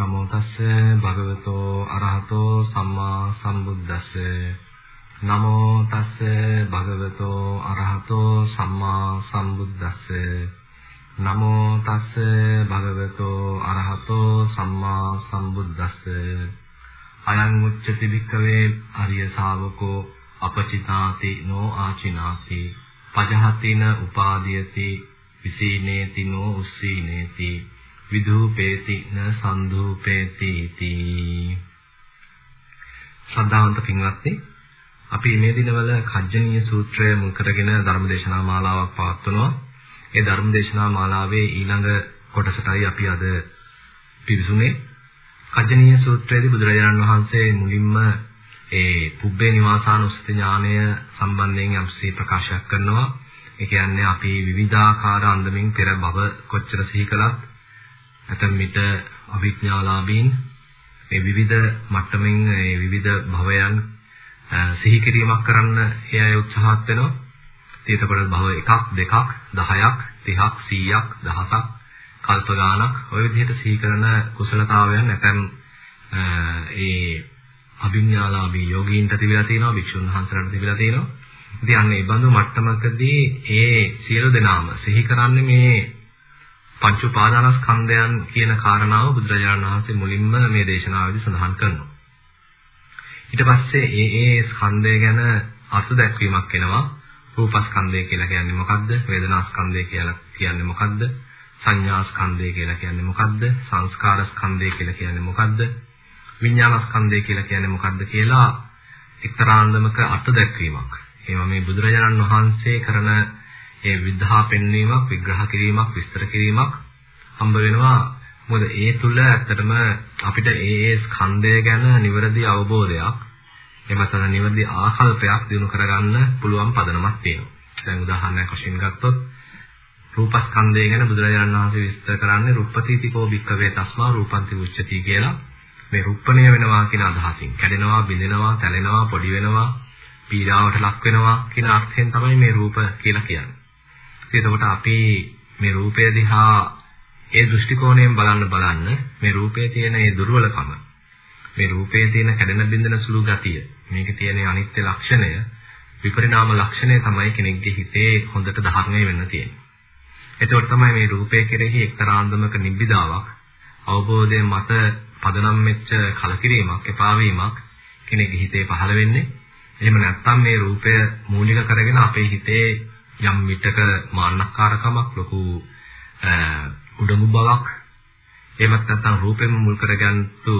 නමෝ තස්ස භගවතෝ අරහතෝ සම්මා සම්බුද්දස්ස. නමෝ තස්ස භගවතෝ අරහතෝ සම්මා සම්බුද්දස්ස. නමෝ තස්ස භගවතෝ අරහතෝ සම්මා සම්බුද්දස්ස. අයං උච්චති භික්ඛවේ අරිය ශාවකෝ අපචිතාති නෝ ආචිනාති. පජහතින උපාදීයති විසීනේති නෝ උස්සීනේති. විදූපේති න සන්දූපේති තී ශ්‍රද්ධාවන්ත පින්වත්නි අපි මේ දිනවල කජ්ජනීය සූත්‍රය මුල් කරගෙන ධර්මදේශනා මාලාවක් පවත්වනවා. ඒ ධර්මදේශනා මාලාවේ ඊළඟ කොටසටයි අපි අද පිවිසුනේ. කජ්ජනීය සූත්‍රයේදී බුදුරජාණන් වහන්සේ මුලින්ම ඒ පුබ්බේ නිවාසානුස්සති ඥානය සම්බන්ධයෙන් යම්සී ප්‍රකාශයක් කරනවා. ඒ කියන්නේ අපි විවිධාකාර අන්දමින් පෙර භව කොච්චර සිහි කළත් නැත්නම් මිට අවිඥාලාභීන් මේ විවිධ මට්ටමින් මේ විවිධ භවයන් සිහි කිරීමක් කරන්න ඒ අය උත්සාහත් වෙනවා. ඊටකොට භව එකක් දෙකක් 10ක් 30ක් 100ක් දහසක් කල්ප ගානක් ওই විදිහට සිහි කරන කුසලතාවයන් නැත්නම් ඒ අභිඥාලාභී යෝගීන්ට තිබිලා තියෙනවා භික්ෂුන් වහන්සේලාට තිබිලා තියෙනවා. ඉතින් අන්න ඒ බඳු මට්ටමකදී ඒ සියලු දෙනාම සිහි කරන්නේ මේ පංච උපාදානස්කන්ධයන් කියන කාරණාව බුදුරජාණන් වහන්සේ මුලින්ම මේ දේශනාවේදී සඳහන් කරනවා. ඊට පස්සේ ඒ ඒ ස්කන්ධය ගැන අර්ථ දැක්වීමක් එනවා. රූපස්කන්ධය කියලා කියන්නේ මොකක්ද? වේදනාස්කන්ධය කියලා කියන්නේ මොකක්ද? සංඥාස්කන්ධය කියලා කියන්නේ මොකක්ද? සංස්කාරස්කන්ධය කියලා කියන්නේ මොකක්ද? විඥානස්කන්ධය කියලා කියන්නේ මොකක්ද කියලා එක්තරාන්දමක අර්ථ දැක්වීමක්. ඒවා මේ බුදුරජාණන් වහන්සේ කරන ඒ විද්ධා පෙන්වීමක් විග්‍රහ කිරීමක් විස්තර කිරීමක් හම්බ වෙනවා මොකද ඒ තුල ඇත්තටම අපිට ඒ ඒ ස්කන්ධය ගැන නිවැරදි අවබෝධයක් එහෙම නැත්නම් නිවැරදි ආකල්පයක් දිනු කරගන්න පුළුවන් පදනමක් තියෙනවා. දැන් උදාහරණයක් වශයෙන් ගත්තොත් රූපස්කන්ධය ගැන බුදුරජාණන් වහන්සේ විස්තර කරන්නේ රුප්පතිතිකෝ භික්කවේ තස්මා රූපන්ති උච්චති කියලා. මේ රුප්පණය වෙනවා කියන අදහසින් කැඩෙනවා, බිඳෙනවා, තැලෙනවා, පොඩි වෙනවා, පීඩාවට ලක් වෙනවා කියන අර්ථයෙන් තමයි මේ රූප කියලා කියන්නේ. එතකොට අපි මේ රූපය දිහා ඒ දෘෂ්ටි කෝණයෙන් බලන්න බලන්න මේ රූපයේ තියෙන ඒ දුර්වලකම මේ රූපයේ තියෙන කැඩෙන බින්දන සුළු ගතිය මේකේ තියෙන අනිත්‍ය ලක්ෂණය විපරිණාම ලක්ෂණය තමයි කෙනෙක්ගේ හිතේ හොඳට ධාරණය වෙන්න තියෙන්නේ. එතකොට තමයි මේ රූපය කෙරෙහි එක්තරා අන්දමක නිබ්බිදාවක් අවබෝධයෙන් මත පදනම් වෙච්ච කලකිරීමක් එපා වීමක් කෙනෙක්ගේ හිතේ පහළ වෙන්නේ. එහෙම නැත්නම් මේ රූපය මූලික කරගෙන අපේ හිතේ යම් විටක මාන්නකාරකමක් ලොකු උඩඟු බවක් එහෙමත් නැත්නම් රූපෙම මුල් කරගන්තු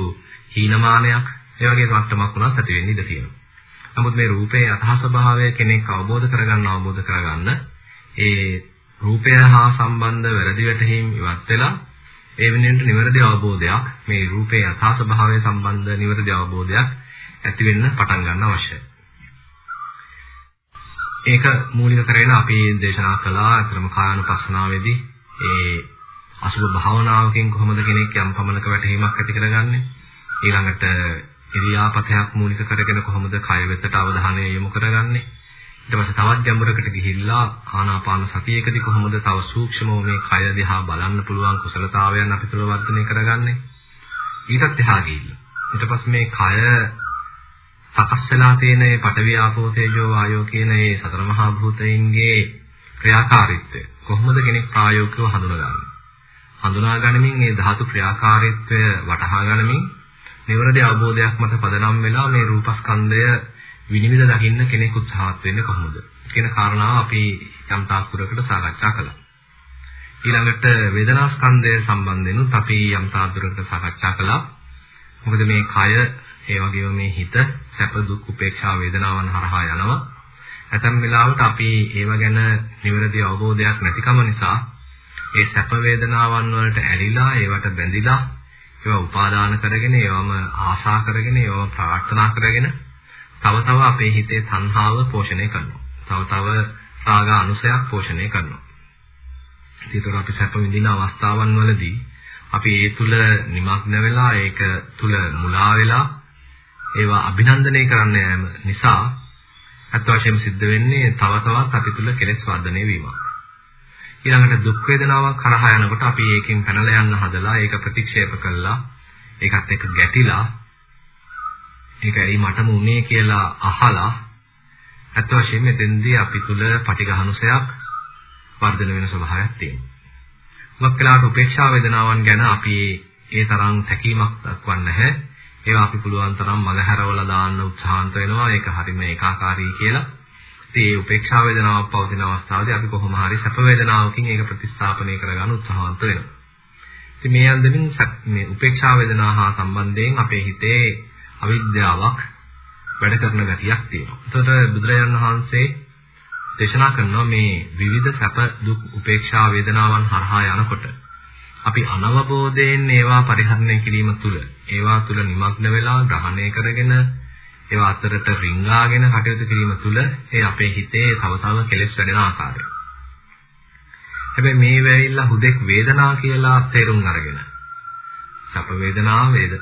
හීනමානයක් ඒ වගේ මට්ටමක් උනත් ඇති වෙන්න ඉඩ තියෙනවා. නමුත් මේ රූපේ යථා ස්වභාවය කෙනෙක් අවබෝධ කරගන්න අවබෝධ කරගන්න ඒ රූපය හා සම්බන්ධ වැරදි වැටහීම් ඉවත් වෙලා ඒ වෙනුවෙන් නිවැරදි අවබෝධයක් මේ රූපේ යථා ස්වභාවය සම්බන්ධ නිවැරදි අවබෝධයක් ඇති වෙන්න පටන් ගන්න අවශ්‍යයි. ඒක මූලික කරගෙන අපි දේශනා කළා අතරම කායानुපස්සනාවේදී ඒ අසුභ භාවනාවකින් කොහොමද කෙනෙක් යම් පමණක වැටහීමක් ඇති කරගන්නේ? ඊළඟට ඉරියාපතයක් මූලික කරගෙන කොහොමද කය වෙතට අවධානය යොමු කරගන්නේ? ඊට පස්සේ තවත් ගැඹුරකට ගිහිල්ලා ආනාපාන සතියේකදී කොහොමද තව සූක්ෂමව මේ කය දිහා බලන්න පුළුවන් කුසලතාවයන් අපි තුළ වර්ධනය කරගන්නේ? ඊටත් එහා ගිහිල්ලා. ඊට පස්සේ මේ කය සකස් වෙලා තියෙන මේ පඨවි ආපෝ තේජෝ වායෝ කියන මේ සතර මහා භූතයින්ගේ ක්‍රියාකාරීත්වය කොහොමද කෙනෙක් ප්‍රායෝගිකව හඳුනගන්නේ? හඳුනා ගනිමින් මේ ධාතු ක්‍රියාකාරීත්වය වටහා ගනිමින් නිවරදී අවබෝධයක් මත පදනම් වෙලා මේ රූපස්කන්ධය විනිවිද දකින්න කෙනෙක් උත්සාහත් වෙන්නේ කොහොමද? කියන කාරණාව අපි යම් තාක්ෂරයකට සාකච්ඡා කළා. ඊළඟට වේදනාස්කන්ධය සම්බන්ධෙනුත් අපි යම් තාක්ෂරයකට සාකච්ඡා කළා. මොකද මේ කය ඒ වගේම මේ හිත සැප දුක් උපේක්ෂා වේදනාවන් හරහා යනවා. ඇතම් වෙලාවට අපි ඒව ගැන නිවැරදි අවබෝධයක් නැතිකම නිසා ඒ සැප වේදනාවන් වලට ඇලිලා ඒවට බැඳිලා ඒවා උපාදාන කරගෙන ඒවම ආශා කරගෙන ඒවම ප්‍රාර්ථනා කරගෙන තව තව අපේ හිතේ තණ්හාව පෝෂණය කරනවා. තව තව රාග අනුසයක් පෝෂණය කරනවා. ඒතර අපි සැප විඳින අවස්ථාවන් වලදී අපි ඒ තුල නිමග්න වෙලා ඒක තුල මුලා වෙලා ඒවා අභිනන්දනය කරන්න යාම නිසා අත් වශයෙන්ම සිද්ධ වෙන්නේ තව තවත් අපි තුල කෙලෙස් වර්ධනය වීමක්. ඊළඟට දුක් වේදනාවක් කරහා යනකොට අපි ඒකෙන් පැනලා යන්න හදලා ඒක ප්‍රතික්ෂේප කළා ඒකත් එක්ක ගැටිලා ඒක ඇයි මටම උනේ කියලා අහලා අත් වශයෙන්ම එතෙන්දී අපි තුල පටිඝහනුසයක් වර්ධන වෙන ස්වභාවයක් තියෙනවා. මොකක් වෙලාවට උපේක්ෂා වේදනාවන් ගැන අපි ඒ තරම් තැකීමක් දක්වන්නේ නැහැ. ඒවා අපි පුළුවන් තරම් මගහැරවලා දාන්න උත්සාහන්ත වෙනවා. ඒක හරිම ඒකාකාරී කියලා. ඉතින් මේ උපේක්ෂා වේදනාවක් පවතින අවස්ථාවේදී අපි කොහොම හරි සැප වේදනාවකින් ඒක ප්‍රතිස්ථාපනය කරගන්න උත්සාහන්ත වෙනවා. ඉතින් මේ අන්දමින් මේ උපේක්ෂා වේදනා හා සම්බන්ධයෙන් අපේ හිතේ අවිද්‍යාවක් වැඩ කරන ගතියක් තියෙනවා. එතකොට බුදුරජාණන් වහන්සේ දේශනා කරනවා මේ විවිධ සැප දුක් උපේක්ෂා වේදනාවන් හරහා යනකොට අපි අනවබෝධයෙන් ඒවා පරිහරණය කිරීම තුළ ඒවා තුළ নিমগ্ন වෙලා ග්‍රහණය කරගෙන ඒවා අතරට රිංගාගෙන කටයුතු කිරීම තුළ ඒ අපේ හිතේ තව තව කෙලෙස් වැඩෙන ආකාරය. හැබැයි මේ වෙයිලා හුදෙක් වේදනා කියලා තේරුම් අරගෙන සැප වේදනා වේද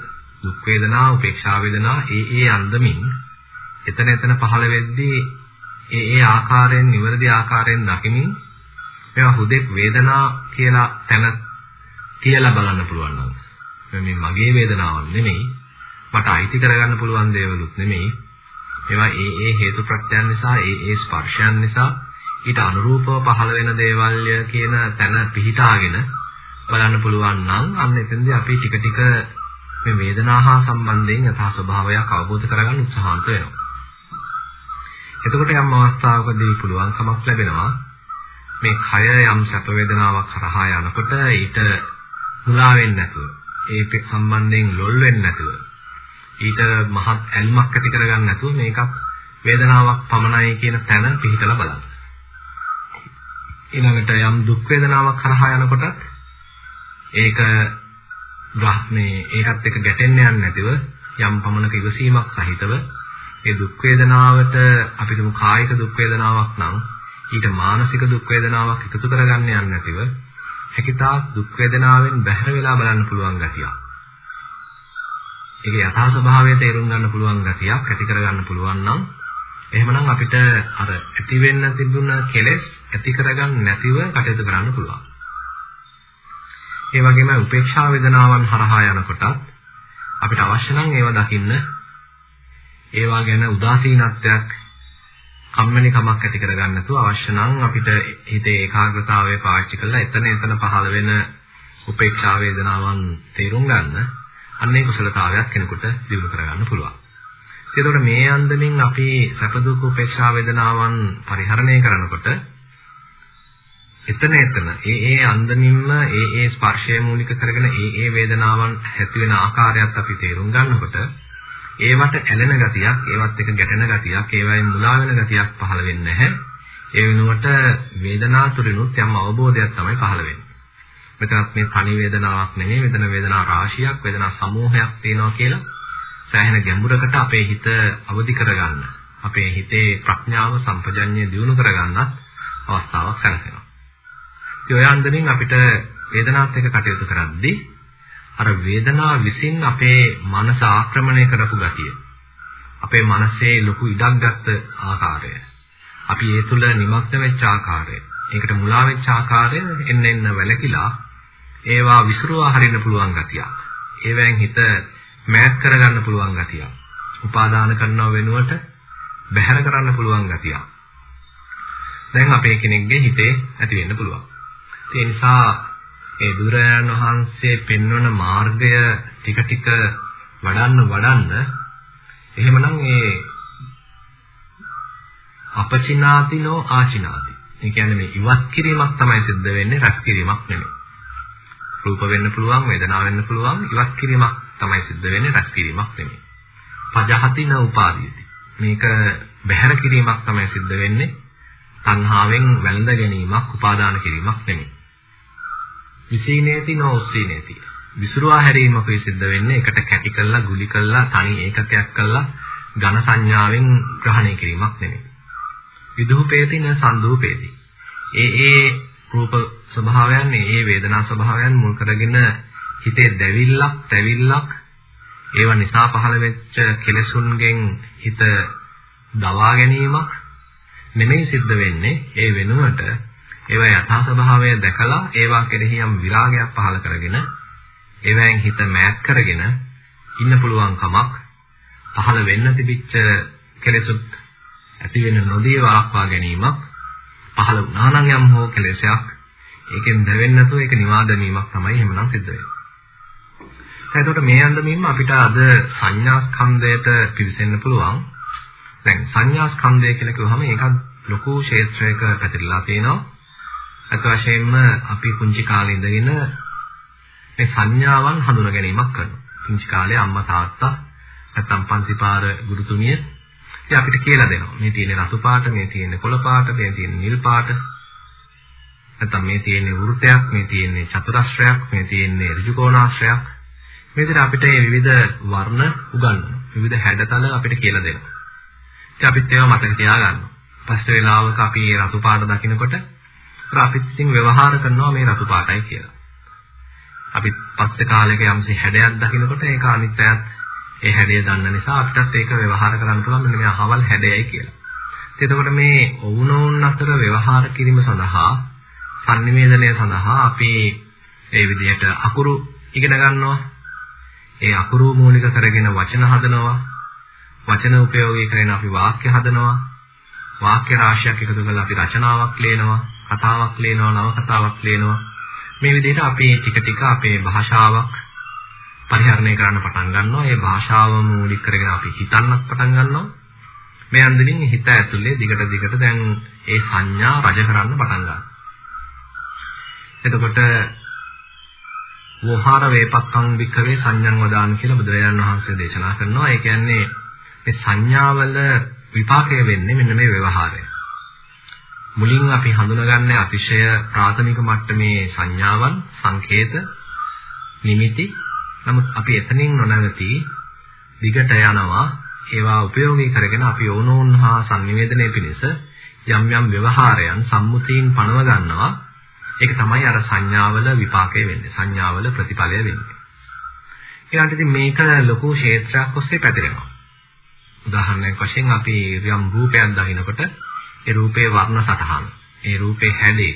දුක් වේදනා උපේක්ෂා වේදනා ඒ ඒ අන්දමින් එතන එතන පහළ වෙද්දී ඒ ඒ ආකාරයෙන් නිවැරදි ආකාරයෙන් දකිමින් මේවා හුදෙක් වේදනා කියලා තැන තියලා බලන්න පුළුවන් නම් මේ මගේ වේදනාවක් නෙමෙයි මට අයිති කරගන්න පුළුවන් දේවලුත් නෙමෙයි ඒවා ඒ ඒ හේතු ප්‍රත්‍යයන් නිසා ඒ ඒ ස්පර්ශයන් නිසා ඊට අනුරූපව පහළ වෙන දේවල්ය කියන තැන පිහිටාගෙන බලන්න පුළුවන් නම් අන්න එතෙන්දී අපි ටික ටික මේ වේදනාව හා සම්බන්ධයෙන් යථා ස්වභාවයක් අවබෝධ කරගන්න උත්සාහන්ත වෙනවා. එතකොට යම් අවස්ථාවකදී පුළුවන්කමක් ලැබෙනවා මේ කය යම් සැප වේදනාවක් කරහා යනකොට ඊට මුලා වෙන්නේ නැතුව ඒක සම්බන්ධයෙන් ලොල් වෙන්නේ නැතුව ඊට මහත් ඇල්මක් ඇති කරගන්න නැතුව මේකත් වේදනාවක් පමණයි කියන තැන පිහිටලා බලන්න. ඊළඟට යම් දුක් වේදනාවක් කරහා යනකොටත් ඒක මේ ඒකත් එක්ක ගැටෙන්න යන්නේ නැතිව යම් පමණක ඉවසීමක් සහිතව ඒ දුක් වේදනාවට අපි තුමු කායික දුක් වේදනාවක් නම් ඊට මානසික දුක් වේදනාවක් එකතු කරගන්න යන්නේ නැතිව හැකිතාක් දුක් වේදනාවෙන් බැහැර වෙලා බලන්න පුළුවන් ගතියක්. ඒකේ යථා ස්වභාවය තේරුම් ගන්න පුළුවන් ගතියක් ඇති කරගන්න පුළුවන් නම් එහෙමනම් අපිට අර ඇති වෙන්න තිබුණ කෙලෙස් ඇති කරගන්න නැතිව කටයුතු කරන්න පුළුවන්. ඒ වගේම උපේක්ෂා වේදනාවන් හරහා යනකොට අපිට අවශ්‍ය නම් ඒවා දකින්න ඒවා ගැන උදාසීනත්වයක් කම්මැලි කමක් ඇති කරගන්න නැතුව අවශ්‍ය නම් අපිට හිතේ ඒකාග්‍රතාවය පාවිච්චි කරලා එතන එතන පහළ වෙන උපේක්ෂා වේදනාවන් තේරුම් ගන්න අන්නේ කුසලතාවයක් කෙනෙකුට දිනු කරගන්න පුළුවන්. ඒකෝට මේ අන්දමින් අපි සැප දුක් උපේක්ෂා වේදනාවන් පරිහරණය කරනකොට එතන එතන ඒ ඒ අන්දමින්ම ඒ ඒ ස්පර්ශය මූලික කරගෙන ඒ ඒ වේදනාවන් ඇති වෙන ආකාරයත් අපි තේරුම් ගන්නකොට ඒවට ඇලෙන ගතියක් ඒවත් එක ගැටෙන ගතියක් ඒවයින් මුලා වෙන ගතියක් පහළ වෙන්නේ නැහැ. ඒ වෙනුවට වේදනා තුලිනුත් යම් අවබෝධයක් තමයි පහළ වෙන්නේ. මෙතනත් මේ තනි වේදනාවක් නෙමෙයි මෙතන වේදනා රාශියක් වේදනා සමූහයක් තියෙනවා කියලා සෑහෙන ගැඹුරකට අපේ හිත අවදි කරගන්න අපේ හිතේ ප්‍රඥාව සම්පජඤ්ඤය දියුණු කරගන්නත් අවස්ථාවක් සැලසෙනවා. ඒ ඔය අන්දමින් අපිට වේදනාවත් එක්ක කටයුතු කරද්දී අර වේදනාව විසින් අපේ මනස ආක්‍රමණය කරපු ගතිය. අපේ මනසේ ලොකු ඉඩක් ගත්ත ආකාරය. අපි ඒ තුල නිමග්න වෙච්ච ආකාරය. ඒකට මුලා වෙච්ච ආකාරය එන්න එන්න වැළකීලා ඒවා විසිරුවා හරින්න පුළුවන් ගතියක්. ඒවෙන් හිත මෑත් කරගන්න පුළුවන් ගතියක්. උපාදාන කරනව වෙනුවට බැහැර කරන්න පුළුවන් ගතියක්. දැන් අපේ කෙනෙක්ගේ හිතේ ඇති වෙන්න පුළුවන්. ඒ නිසා ඒ බුදුරජාණන් වහන්සේ පෙන්වන මාර්ගය ටික ටික වඩන්න වඩන්න එහෙමනම් ඒ අපචිනාතිනෝ ආචිනාති. ඒ කියන්නේ මේ ඉවත් කිරීමක් තමයි සිද්ධ වෙන්නේ රැස් කිරීමක් නෙමෙයි. රූප වෙන්න පුළුවන්, වේදනාව වෙන්න පුළුවන්, ඉවත් කිරීමක් තමයි සිද්ධ වෙන්නේ රැස් කිරීමක් නෙමෙයි. පජහතින උපාදීති. මේක බැහැර කිරීමක් තමයි සිද්ධ වෙන්නේ. සංහාවෙන් වැළඳ ගැනීමක්, උපාදාන කිරීමක් නෙමෙයි. විසීනේති නොඋසීනේති. විසුරුවා හැරීමකුයි සිද්ධ වෙන්නේ එකට කැටි කරලා ගුලි කරලා තනි ඒකකයක් කරලා ඝන සංඥාවෙන් ග්‍රහණය කිරීමක් නෙමෙයි. විදුපේති න සංදූපේති. ඒ ඒ රූප ස්වභාවයන් ඒ ඒ වේදනා ස්වභාවයන් මුල් කරගෙන හිතේ දැවිල්ලක්, තැවිල්ලක් ඒවා නිසා පහළ වෙච්ච කෙලෙසුන්ගෙන් හිත දවා ගැනීමක් නෙමෙයි සිද්ධ වෙන්නේ. ඒ වෙනුවට ඒවා යථා ස්වභාවය දැකලා ඒවා කෙරෙහි යම් විරාගයක් පහළ කරගෙන ඒවෙන් හිත මෑත් කරගෙන ඉන්න පුළුවන් කමක් පහළ වෙන්න තිබිච්ච කෙලෙසුත් ඇති වෙන නොදී වළක්වා ගැනීමක් පහළ වුණා නම් යම් හෝ කෙලෙසයක් ඒකෙන් දැවෙන්නේ නැතුව ඒක නිවා දැමීමක් තමයි එහෙමනම් සිද්ධ වෙන්නේ. එතකොට මේ අන්දමින්ම අපිට අද සංඥා ස්කන්ධයට පිවිසෙන්න පුළුවන්. දැන් සංඥා ස්කන්ධය කියලා කිව්වහම ඒකත් ලොකු ක්ෂේත්‍රයක පැතිරලා තියෙනවා. අත වශයෙන්ම අපි පුංචි කාලේ ඉඳගෙන මේ සංඥාවන් හඳුනා ගැනීමක් කරනවා. පුංචි කාලේ අම්මා තාත්තා නැත්තම් පන්තිපාර ගුරුතුමිය ඉතින් අපිට කියලා දෙනවා. මේ තියෙන රතු පාට, මේ තියෙන කොළ පාට, මේ තියෙන නිල් පාට. නැත්තම් මේ තියෙන වෘතයක්, මේ තියෙන චතුරස්‍රයක්, මේ තියෙන ඍජු කෝණාශ්‍රයක්. මේ විදිහට අපිට මේ විවිධ වර්ණ උගන්වනවා. විවිධ හැඩතල අපිට කියලා දෙනවා. ඉතින් අපිත් ඒවා මතක තියාගන්නවා. පස්සේ වෙලාවක අපි මේ රතු පාට දකිනකොට අපිත් ඉතින් ව්‍යවහාර කරනවා මේ රතු පාටයි කියලා. අපි පස්සේ කාලයක යම්සි හැඩයක් දකිනකොට ඒක අනිත් අයත් ඒ හැඩය දන්න නිසා අපිටත් ඒක ව්‍යවහාර කරන්න පුළුවන් මෙන්න මේ අහවල් හැඩයයි කියලා. එතකොට මේ ඔවුනෝන් අතර ව්‍යවහාර කිරීම සඳහා sannivedanaය සඳහා අපි ඒ විදිහට අකුරු ඉගෙන ගන්නවා. ඒ අකුරු මූලික කරගෙන වචන හදනවා. වචන උපයෝගී කරගෙන අපි වාක්‍ය හදනවා. වාක්‍ය රාශියක් එකතු කරලා අපි රචනාවක් ලියනවා. කතාවක් ලියනවා, නව කතාවක් ලියනවා. මේ විදිහට අපි ටික ටික අපේ භාෂාවක් පරිහරණය කරන්න පටන් ගන්නවා. ඒ භාෂාව මූලික කරගෙන අපි හිතන්නත් පටන් ගන්නවා. මේ අන්දමින් හිත ඇතුලේ දිගට දිගට දැන් ඒ සංඥා රජ කරන්න පටන් ගන්නවා. එතකොට වෝහාර වේපක්ඛං වික්ඛවේ සංඥං වදාන කියලා බුදුරජාණන් වහන්සේ දේශනා කරනවා. ඒ කියන්නේ මේ සංඥාවල විපාකය වෙන්නේ මෙන්න මේ ව්‍යවහාරය. මුලින් අපි හඳුනගන්නේ අතිශය ප්‍රාථමික මට්ටමේ සංඥාවන්, සංකේත, නිමිති. නමුත් අපි එතනින් නොනවති දිගට යනවා. ඒවා උපයෝගී කරගෙන අපි ඕනෝන් හා sannivedanaya පිණිස යම් යම් ව්‍යවහාරයන් සම්මුතීන් පනව ගන්නවා. ඒක තමයි අර සංඥාවල විපාකය වෙන්නේ සංඥාවල ප්‍රතිඵලය වෙන්නේ. ඊළඟට ඉතින් මේක ලොකු ක්ෂේත්‍රයක් ඔස්සේ පැතිරෙනවා. උදාහරණයක් වශයෙන් අපි යම් රූපයක් දකිනකොට ඒ රූපේ වර්ණ සටහන ඒ රූපේ හැඩේ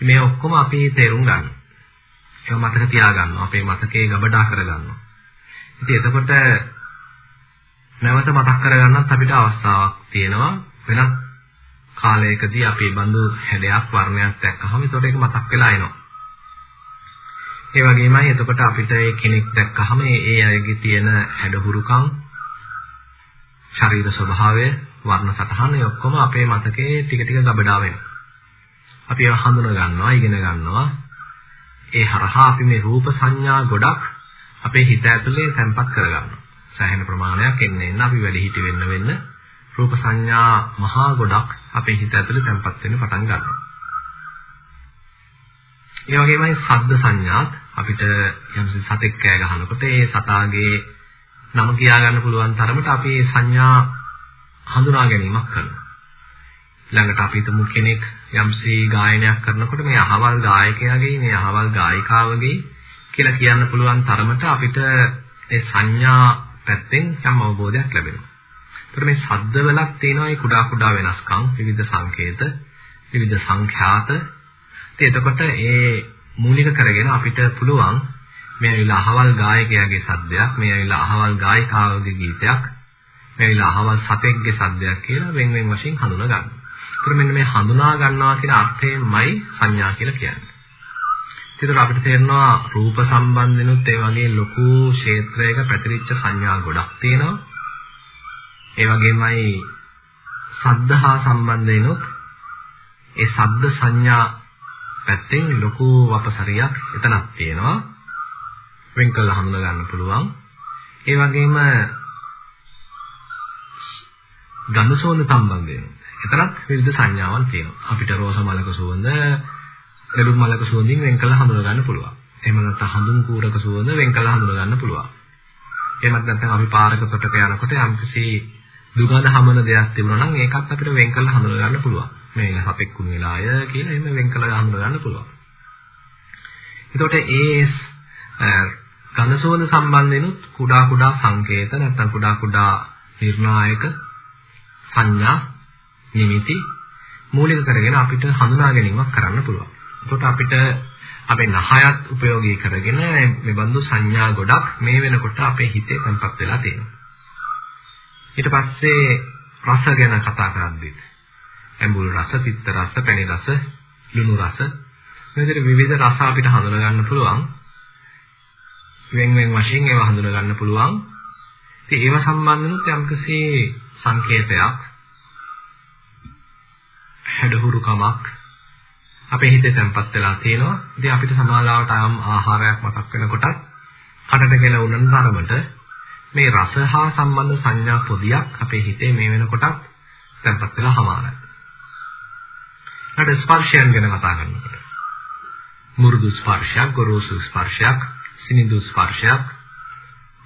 මේ ඔක්කොම අපි තේරුම් ගන්නවා ඒක මතක තියාගන්නවා. අපේ මතකයේ ගබඩා කරගන්නවා. ඉතින් එතකොට නැවත මතක් කරගන්නත් අපිට අවස්ථාවක් තියෙනවා. වෙනත් කාලයකදී අපි බඳු හැඩයක් වර්ණයක් දැක්කහම ඒතකොට ඒක මතක් වෙලා එනවා. ඒ වගේමයි එතකොට අපිට ඒ කෙනෙක් දැක්කහම ඒ අයගේ තියෙන හැඩහුරුකම් ශරීර ස්වභාවය වර්ණ සටහන ඔක්කොම අපේ මතකයේ ටික ටික ගබඩා වෙනවා. අපි ඒවා හඳුනා ගන්නවා, ඉගෙන ගන්නවා. ඒ හරහා අපි මේ රූප සංඥා ගොඩක් අපේ හිත ඇතුලේ තැම්පත් කරගන්නවා. සෑහෙන ප්‍රමාණයක් එන්න එන්න අපි වැඩි හිටි වෙන්න වෙන්න රූප සංඥා මහා ගොඩක් අපේ හිත ඇතුලේ තැම්පත් වෙන්න පටන් ගන්නවා. ඒ වගේමයි ශබ්ද සංඥාත් අපිට යම්සි සතෙක් කෑ ගහනකොට ඒ සතාගේ නම කියා ගන්න පුළුවන් තරමට අපි මේ සංඥා හඳුනා ගැනීමක් කරනවා. ළඟට අපි හිතමු කෙනෙක් යම්සී ගායනයක් කරනකොට මේ අහවල් ගායකයාගේ මේ අහවල් ගායිකාවගේ කියලා කියන්න පුළුවන් තරමට අපිට ඒ සංඥා පැත්තෙන් යම් අවබෝධයක් ලැබෙනවා. ඒතර මේ ශබ්දවලක් තියෙනවා මේ කුඩා කුඩා වෙනස්කම්, විවිධ සංකේත, විවිධ සංඛ්‍යාත. එතකොට ඒ මූලික කරගෙන අපිට පුළුවන් මේ ඇවිල්ලා අහවල් ගායකයාගේ සද්දයක්, මේ ඇවිල්ලා අහවල් ගායිකාවගේ ගීතයක්, මේ ඇවිල්ලා අහවල් සතෙක්ගේ සද්දයක් කියලා වෙන වෙන වශයෙන් හඳුනා ගන්නවා. ඒතර මෙන්න මේ හඳුනා ගන්නවා කියන අර්ථයෙන්මයි සංඥා කියලා කියන්නේ. ඒතර අපිට තේරෙනවා රූප සම්බන්ධෙනුත් ඒ වගේ ලොකු ක්ෂේත්‍රයක පැතිරිච්ච සංඥා ගොඩක් තියෙනවා. ඒ වගේමයි සද්ධා සම්බන්ධෙනුත් ඒ ශබ්ද සංඥා පැත්තෙන් ලොකු වපසරියක් එතනක් තියෙනවා. වෙන් කළ හඳුනා ගන්න පුළුවන්. ඒ වගේම ගන්ධ සෝඳ සම්බන්ධයෙන් එතරම් විවිධ සංඥාවන් තියෙනවා. අපිට රෝස මලක සුවඳ, ලැබුම් මලක සුවඳින් වෙන් කළ හඳුනා ගන්න පුළුවන්. එහෙම නැත්නම් හඳුන් කූරක සුවඳ වෙන් කළ හඳුනා ගන්න පුළුවන්. එහෙමත් නැත්නම් අපි පාරක තොටක යනකොට යම්කිසි දුගඳ හමන දෙයක් තිබුණා නම් ඒකත් අපිට වෙන් කළ හඳුනා ගන්න පුළුවන්. මේ හපෙක් කුණු වෙලාය කියලා එහෙම වෙන් කළ හඳුනා ගන්න පුළුවන්. එතකොට ඒ ගඳ සුවඳ සම්බන්ධෙනුත් කුඩා කුඩා සංකේත නැත්නම් කුඩා කුඩා නිර්ණායක සංඥා නිමිති මූලික කරගෙන අපිට හඳුනා ගැනීමක් කරන්න පුළුවන්. එතකොට අපිට අපේ නහයත් ප්‍රයෝගී කරගෙන මේ බඳු සංඥා ගොඩක් මේ වෙනකොට අපේ හිතේ තැන්පත් වෙලා තියෙනවා. ඊට පස්සේ රස ගැන කතා කරද්දී ඇඹුල් රස, පිත්ත රස, පැණි රස, ලුණු රස මේ විදිහට විවිධ රස අපිට හඳුනා ගන්න පුළුවන්. වෙන වෙන වශයෙන් ඒවා හඳුනා ගන්න පුළුවන්. ඉතින් ඒවා සම්බන්ධනොත් යම්කිසි සංකේතයක් හැඩහුරුකමක් අපේ හිතේ තැම්පත් වෙලා තියෙනවා. ඉතින් අපිට සමාලාවට ආම් ආහාරයක් මතක් වෙනකොටත් කටට ගෙල උනන තරමට මේ රස හා සම්බන්ධ සංඥා පොදියක් අපේ හිතේ මේ වෙනකොටත් තැම්පත් වෙලා හමාරයි. ඊට ස්පර්ශයන් ගැන කතා කරනකොට මුරුදු ස්පර්ශයක්, ගොරෝසු ස්පර්ශයක්, සිනිඳු ස්පර්ශයක්,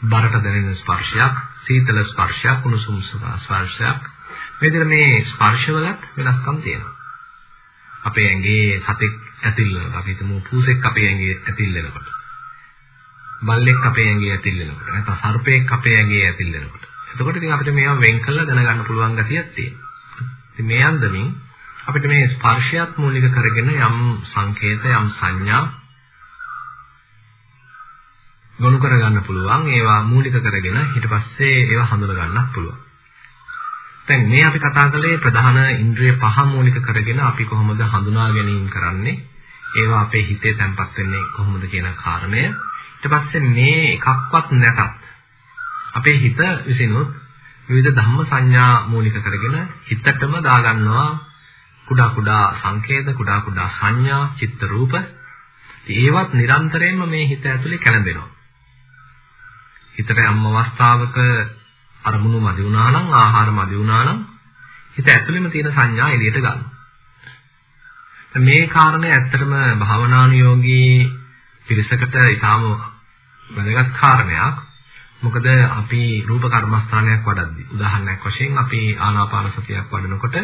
බරට දැනෙන ස්පර්ශයක්, සීතල ස්පර්ශයක්, උණුසුම් ස්පර්ශයක් මේ විදිහට මේ ස්පර්ශවලත් වෙනස්කම් තියෙනවා. අපේ ඇඟේ සතෙක් ඇතිල් වෙනවා. අපි හිතමු පූසෙක් අපේ ඇඟේ ඇතිල් වෙනකොට. බල්ලෙක් අපේ ඇඟේ ඇතිල් වෙනකොට. නැත්නම් සර්පෙක් අපේ ඇඟේ ඇතිල් වෙනකොට. එතකොට ඉතින් අපිට මේවා වෙන් කළා දැනගන්න පුළුවන් ගතියක් තියෙනවා. ඉතින් මේ අන්දමින් අපිට මේ ස්පර්ශයත් මූලික කරගෙන යම් සංකේත යම් සංඥා ගොනු කරගන්න පුළුවන්. ඒවා මූලික කරගෙන ඊට පස්සේ ඒවා හඳුනා ගන්නත් පුළුවන්. දැන් මේ අපි කතා කළේ ප්‍රධාන ඉන්ද්‍රිය පහ මූලික කරගෙන අපි කොහොමද හඳුනා ගැනීම කරන්නේ ඒවා අපේ හිතේ තැන්පත් වෙන්නේ කොහොමද කියන කාරණය ඊට පස්සේ මේ එකක්වත් නැතත් අපේ හිත විසිනුත් විවිධ ධම්ම සංඥා මූලික කරගෙන හිතටම දාගන්නවා කුඩා කුඩා සංකේත කුඩා කුඩා සංඥා චිත්ත රූප ඒවත් නිරන්තරයෙන්ම මේ හිත ඇතුලේ කැළඹෙනවා හිතට යම් අවස්ථාවක අරමුණු මදි වුණා නම් ආහාර මදි වුණා නම් හිත ඇතුළෙම තියෙන සංඥා එළියට ගන්නවා. මේ කාරණේ ඇත්තටම භාවනානුයෝගී පිරිසකට ඊටාම වැදගත් කාරණයක්. මොකද අපි රූප කර්මස්ථානයක් වඩද්දී උදාහරණයක් වශයෙන් අපි ආනාපාන සතියක් වඩනකොට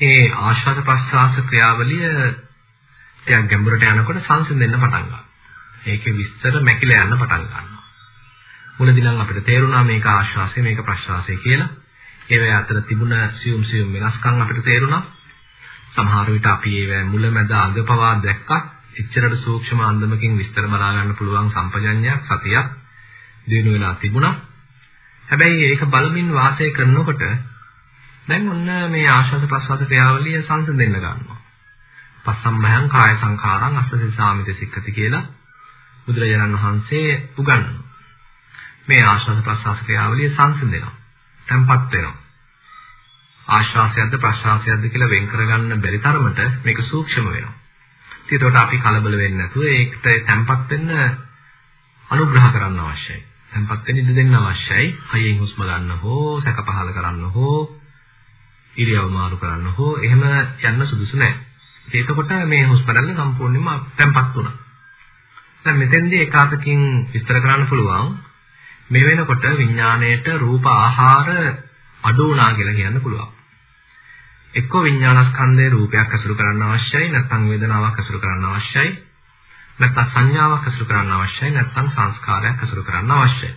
ඒ ආශ්වාස ප්‍රශ්වාස ක්‍රියාවලිය ටිකක් ගැඹුරට යනකොට සංසිඳෙන්න පටන් ගන්නවා. ඒකේ විස්තර මැකිලා යන්න පටන් ගන්නවා. මුලදී නම් අපිට තේරුණා මේක ආශ්වාසය මේක ප්‍රශ්වාසය කියලා. ඒවැය අතර තිබුණ සියුම් සියුම් වෙනස්කම් අපිට තේරුණා. සමහර විට අපි ඒවැ මුල මැද අග පවා දැක්කා. එච්චරට සූක්ෂම අන්දමකින් විස්තර බලා ගන්න පුළුවන් සම්පජඤ්ඤයක් සතියක් දිනු වෙලා තිබුණා. හැබැයි ඒක බලමින් වාසය කරනකොට දැන් ඔන්න මේ ආශ්වාස ප්‍රශ්වාස ක්‍රියාවලිය සංසිඳෙන්න ගන්නවා. පස්සම්භයං කාය සංඛාරං අස්සසි සාමිත සික්ඛති කියලා බුදුරජාණන් වහන්සේ උගන්වනවා. මේ ආශ්වාස ප්‍රශ්වාස ක්‍රියාවලිය සංසිඳෙනවා. තැම්පත් වෙනවා. ආශ්වාසයක්ද ප්‍රශ්වාසයක්ද කියලා වෙන් කරගන්න බැරි තරමට මේක සූක්ෂම වෙනවා. ඉතින් ඒකට අපි කලබල වෙන්නේ නැතුව ඒකට තැම්පත් වෙන්න අනුග්‍රහ කරන්න අවශ්‍යයි. තැම්පත් වෙන්න ඉඩ දෙන්න අවශ්‍යයි. හයියෙන් හුස්ම ගන්න හෝ සැක පහල කරන්න හෝ ඉරියව් මාරු කරන්න හෝ එහෙම යන්න සුදුසු නැහැ. එතකොට මේ හුස්ම ගන්න සම්පූර්ණයෙන්ම තැම්පත් වුණා. දැන් මෙතෙන්දී එකාතකින් විස්තර කරන්න පුළුවන් මේ වෙනකොට විඥාණයට රූප ආහාර අඩු වුණා කියලා කියන්න පුළුවන්. එක්ක විඥානස්කන්ධයේ රූපයක් අසුරු කරන්න අවශ්‍යයි නැත්නම් වේදනාවක් අසුරු කරන්න අවශ්‍යයි නැත්නම් සංඥාවක් අසුරු කරන්න අවශ්‍යයි නැත්නම් සංස්කාරයක් අසුරු කරන්න අවශ්‍යයි.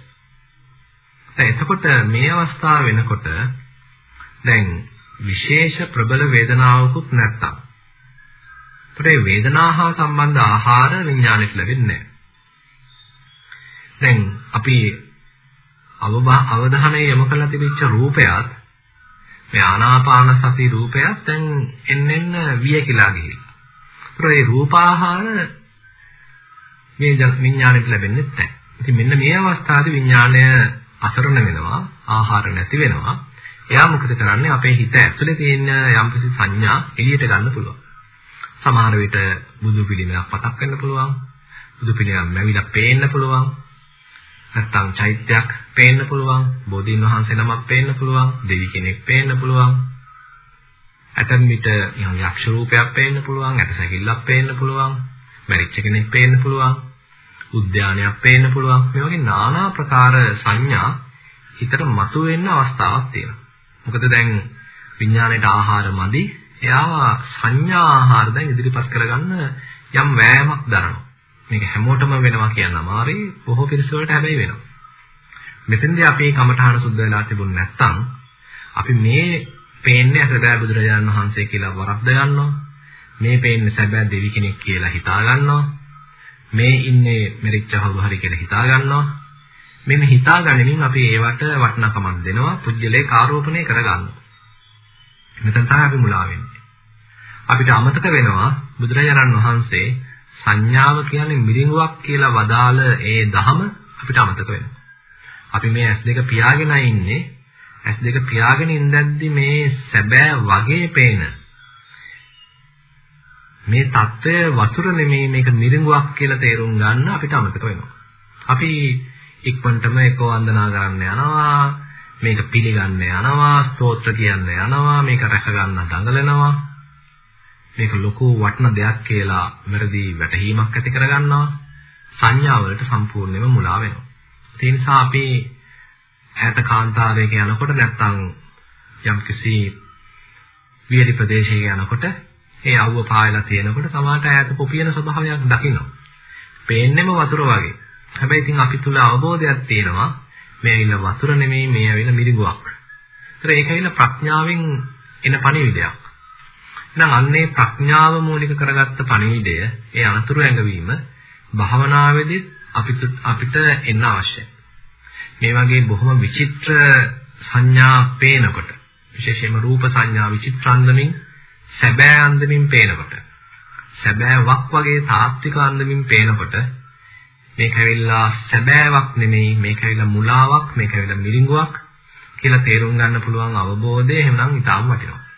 දැන් එතකොට මේ අවස්ථාව වෙනකොට දැන් විශේෂ ප්‍රබල වේදනාවකුත් නැත්තම් ඒතර වේදනාව හා සම්බන්ධ ආහාර විඥාණයට ලැබෙන්නේ නැහැ. දැන් අපි අවධානය යොමු කරලා තිබිච්ච රූපයත් මේ ආනාපාන සති රූපයත් දැන් එන්න එන්න වියකිලා ගිහිල්ලා. ඒතර මේ රූපාහාර මේ විඥාණයට ලැබෙන්නේ නැහැ. ඉතින් මෙන්න මේ අවස්ථාවේ විඥාණය අසරණ වෙනවා, ආහාර නැති වෙනවා. එයා මොකද කරන්නේ? අපේ හිත ඇතුලේ තියෙන යම්කිසි සංඥා එළියට ගන්න පුළුවන්. සමහර විට බුදු පිළිමයක් පතක් වෙන්න පුළුවන්. බුදු පිළිමයක් මැවිලා පේන්න පුළුවන්. නැත්තම් චෛත්‍යයක් පේන්න පුළුවන්, බෝධීන් වහන්සේ නමක් පේන්න පුළුවන්, දෙවි කෙනෙක් පේන්න පුළුවන්. ඇතන් විට යක්ෂ රූපයක් පේන්න පුළුවන්, ඇට සැකිල්ලක් පේන්න පුළුවන්, මැරිච්ච කෙනෙක් පේන්න පුළුවන්, උද්‍යානයක් පේන්න පුළුවන්. මේ වගේ নানা ප්‍රකාර සංඥා හිතට මතුවෙන්න අවස්ථාවක් තියෙනවා. මොකද දැන් විඥාණයට ආහාර මදි, එයා සංඥා ආහාර දැන් ඉදිරිපත් කරගන්න යම් වෑයමක් දරනවා. මේක හැමෝටම වෙනවා කියන්න අමාරුයි. බොහෝ පිරිස වලට හැබැයි වෙනවා. මෙතෙන්දී අපි කමඨහන සුද්ධ වෙලා තිබුණ නැත්නම් අපි මේ පේන්නේ අසදෑ බුදුරජාණන් වහන්සේ කියලා වරද්ද ගන්නවා. මේ පේන්නේ සැබෑ දෙවි කෙනෙක් කියලා හිතා ගන්නවා. මේ ඉන්නේ මෙරිච්ච හවුහරි කියලා හිතා ගන්නවා. මෙන්න හිතා ගනිමින් අපි ඒවට වටිනකමක් දෙනවා. පුජ්‍යලේ කාරෝපණය කරගන්නවා. මෙතන තමයි අපි මුලා වෙන්නේ. අපිට අමතක වෙනවා බුදුරජාණන් වහන්සේ සංඥාව කියන්නේ මිරිඟුවක් කියලා වදාළ ඒ දහම අපිට අමතක වෙනවා. අපි මේ S2 පියාගෙන ඉන්නේ S2 පියාගෙන ඉඳද්දි මේ සැබෑ වගේ පේන මේ தত্ত্বය වතුර නෙමෙයි මේක මිරිඟුවක් කියලා තේරුම් ගන්න අපිට අමතක වෙනවා. අපි ඉක්මනටම ඒක වන්දනා කරන්න යනවා මේක පිළිගන්න යනවා ස්තෝත්‍ර කියන්න යනවා මේක රැක ගන්න දඟලනවා මේක ලොකු වටින දෙයක් කියලා වැරදි වැටහීමක් ඇති කරගන්නවා සංඥා වලට සම්පූර්ණයෙන්ම මුලා වෙනවා ඒ නිසා අපි ඈත කාන්තාරයක යනකොට නැත්තම් යම්කිසි වියලි ප්‍රදේශයක යනකොට ඒ අවුව පායලා තියෙනකොට සමහරට ඈත පොපියන ස්වභාවයක් දකිනවා. පේන්නෙම වතුර වගේ. හැබැයි ඉතින් අපි තුල අවබෝධයක් තියෙනවා මේ ඇවිල්ලා වතුර නෙමෙයි මේ ඇවිල්ලා මිරිඟුවක්. ඒතර ඒක ඇවිල්ලා ප්‍රඥාවෙන් එන පණිවිඩයක්. එහෙනම් අන්නේ ප්‍රඥාව මූලික කරගත්ත පණිවිඩය ඒ අනතුරු ඇඟවීම භාවනාවේදී අපිට අපිට එන්න අවශ්‍යයි. මේ වගේ බොහොම විචිත්‍ර සංඥා පේනකොට විශේෂයෙන්ම රූප සංඥා විචිත්‍රාන්දමින් සැබෑ අන්දමින් පේනකොට සැබෑ වක් වගේ තාත්වික අන්දමින් පේනකොට මේක ඇවිල්ලා සැබෑවක් නෙමෙයි මේක ඇවිල්ලා මුලාවක් මේක ඇවිල්ලා මිරිඟුවක් කියලා තේරුම් ගන්න පුළුවන් අවබෝධය එහෙනම් ඊටාම වටිනවා.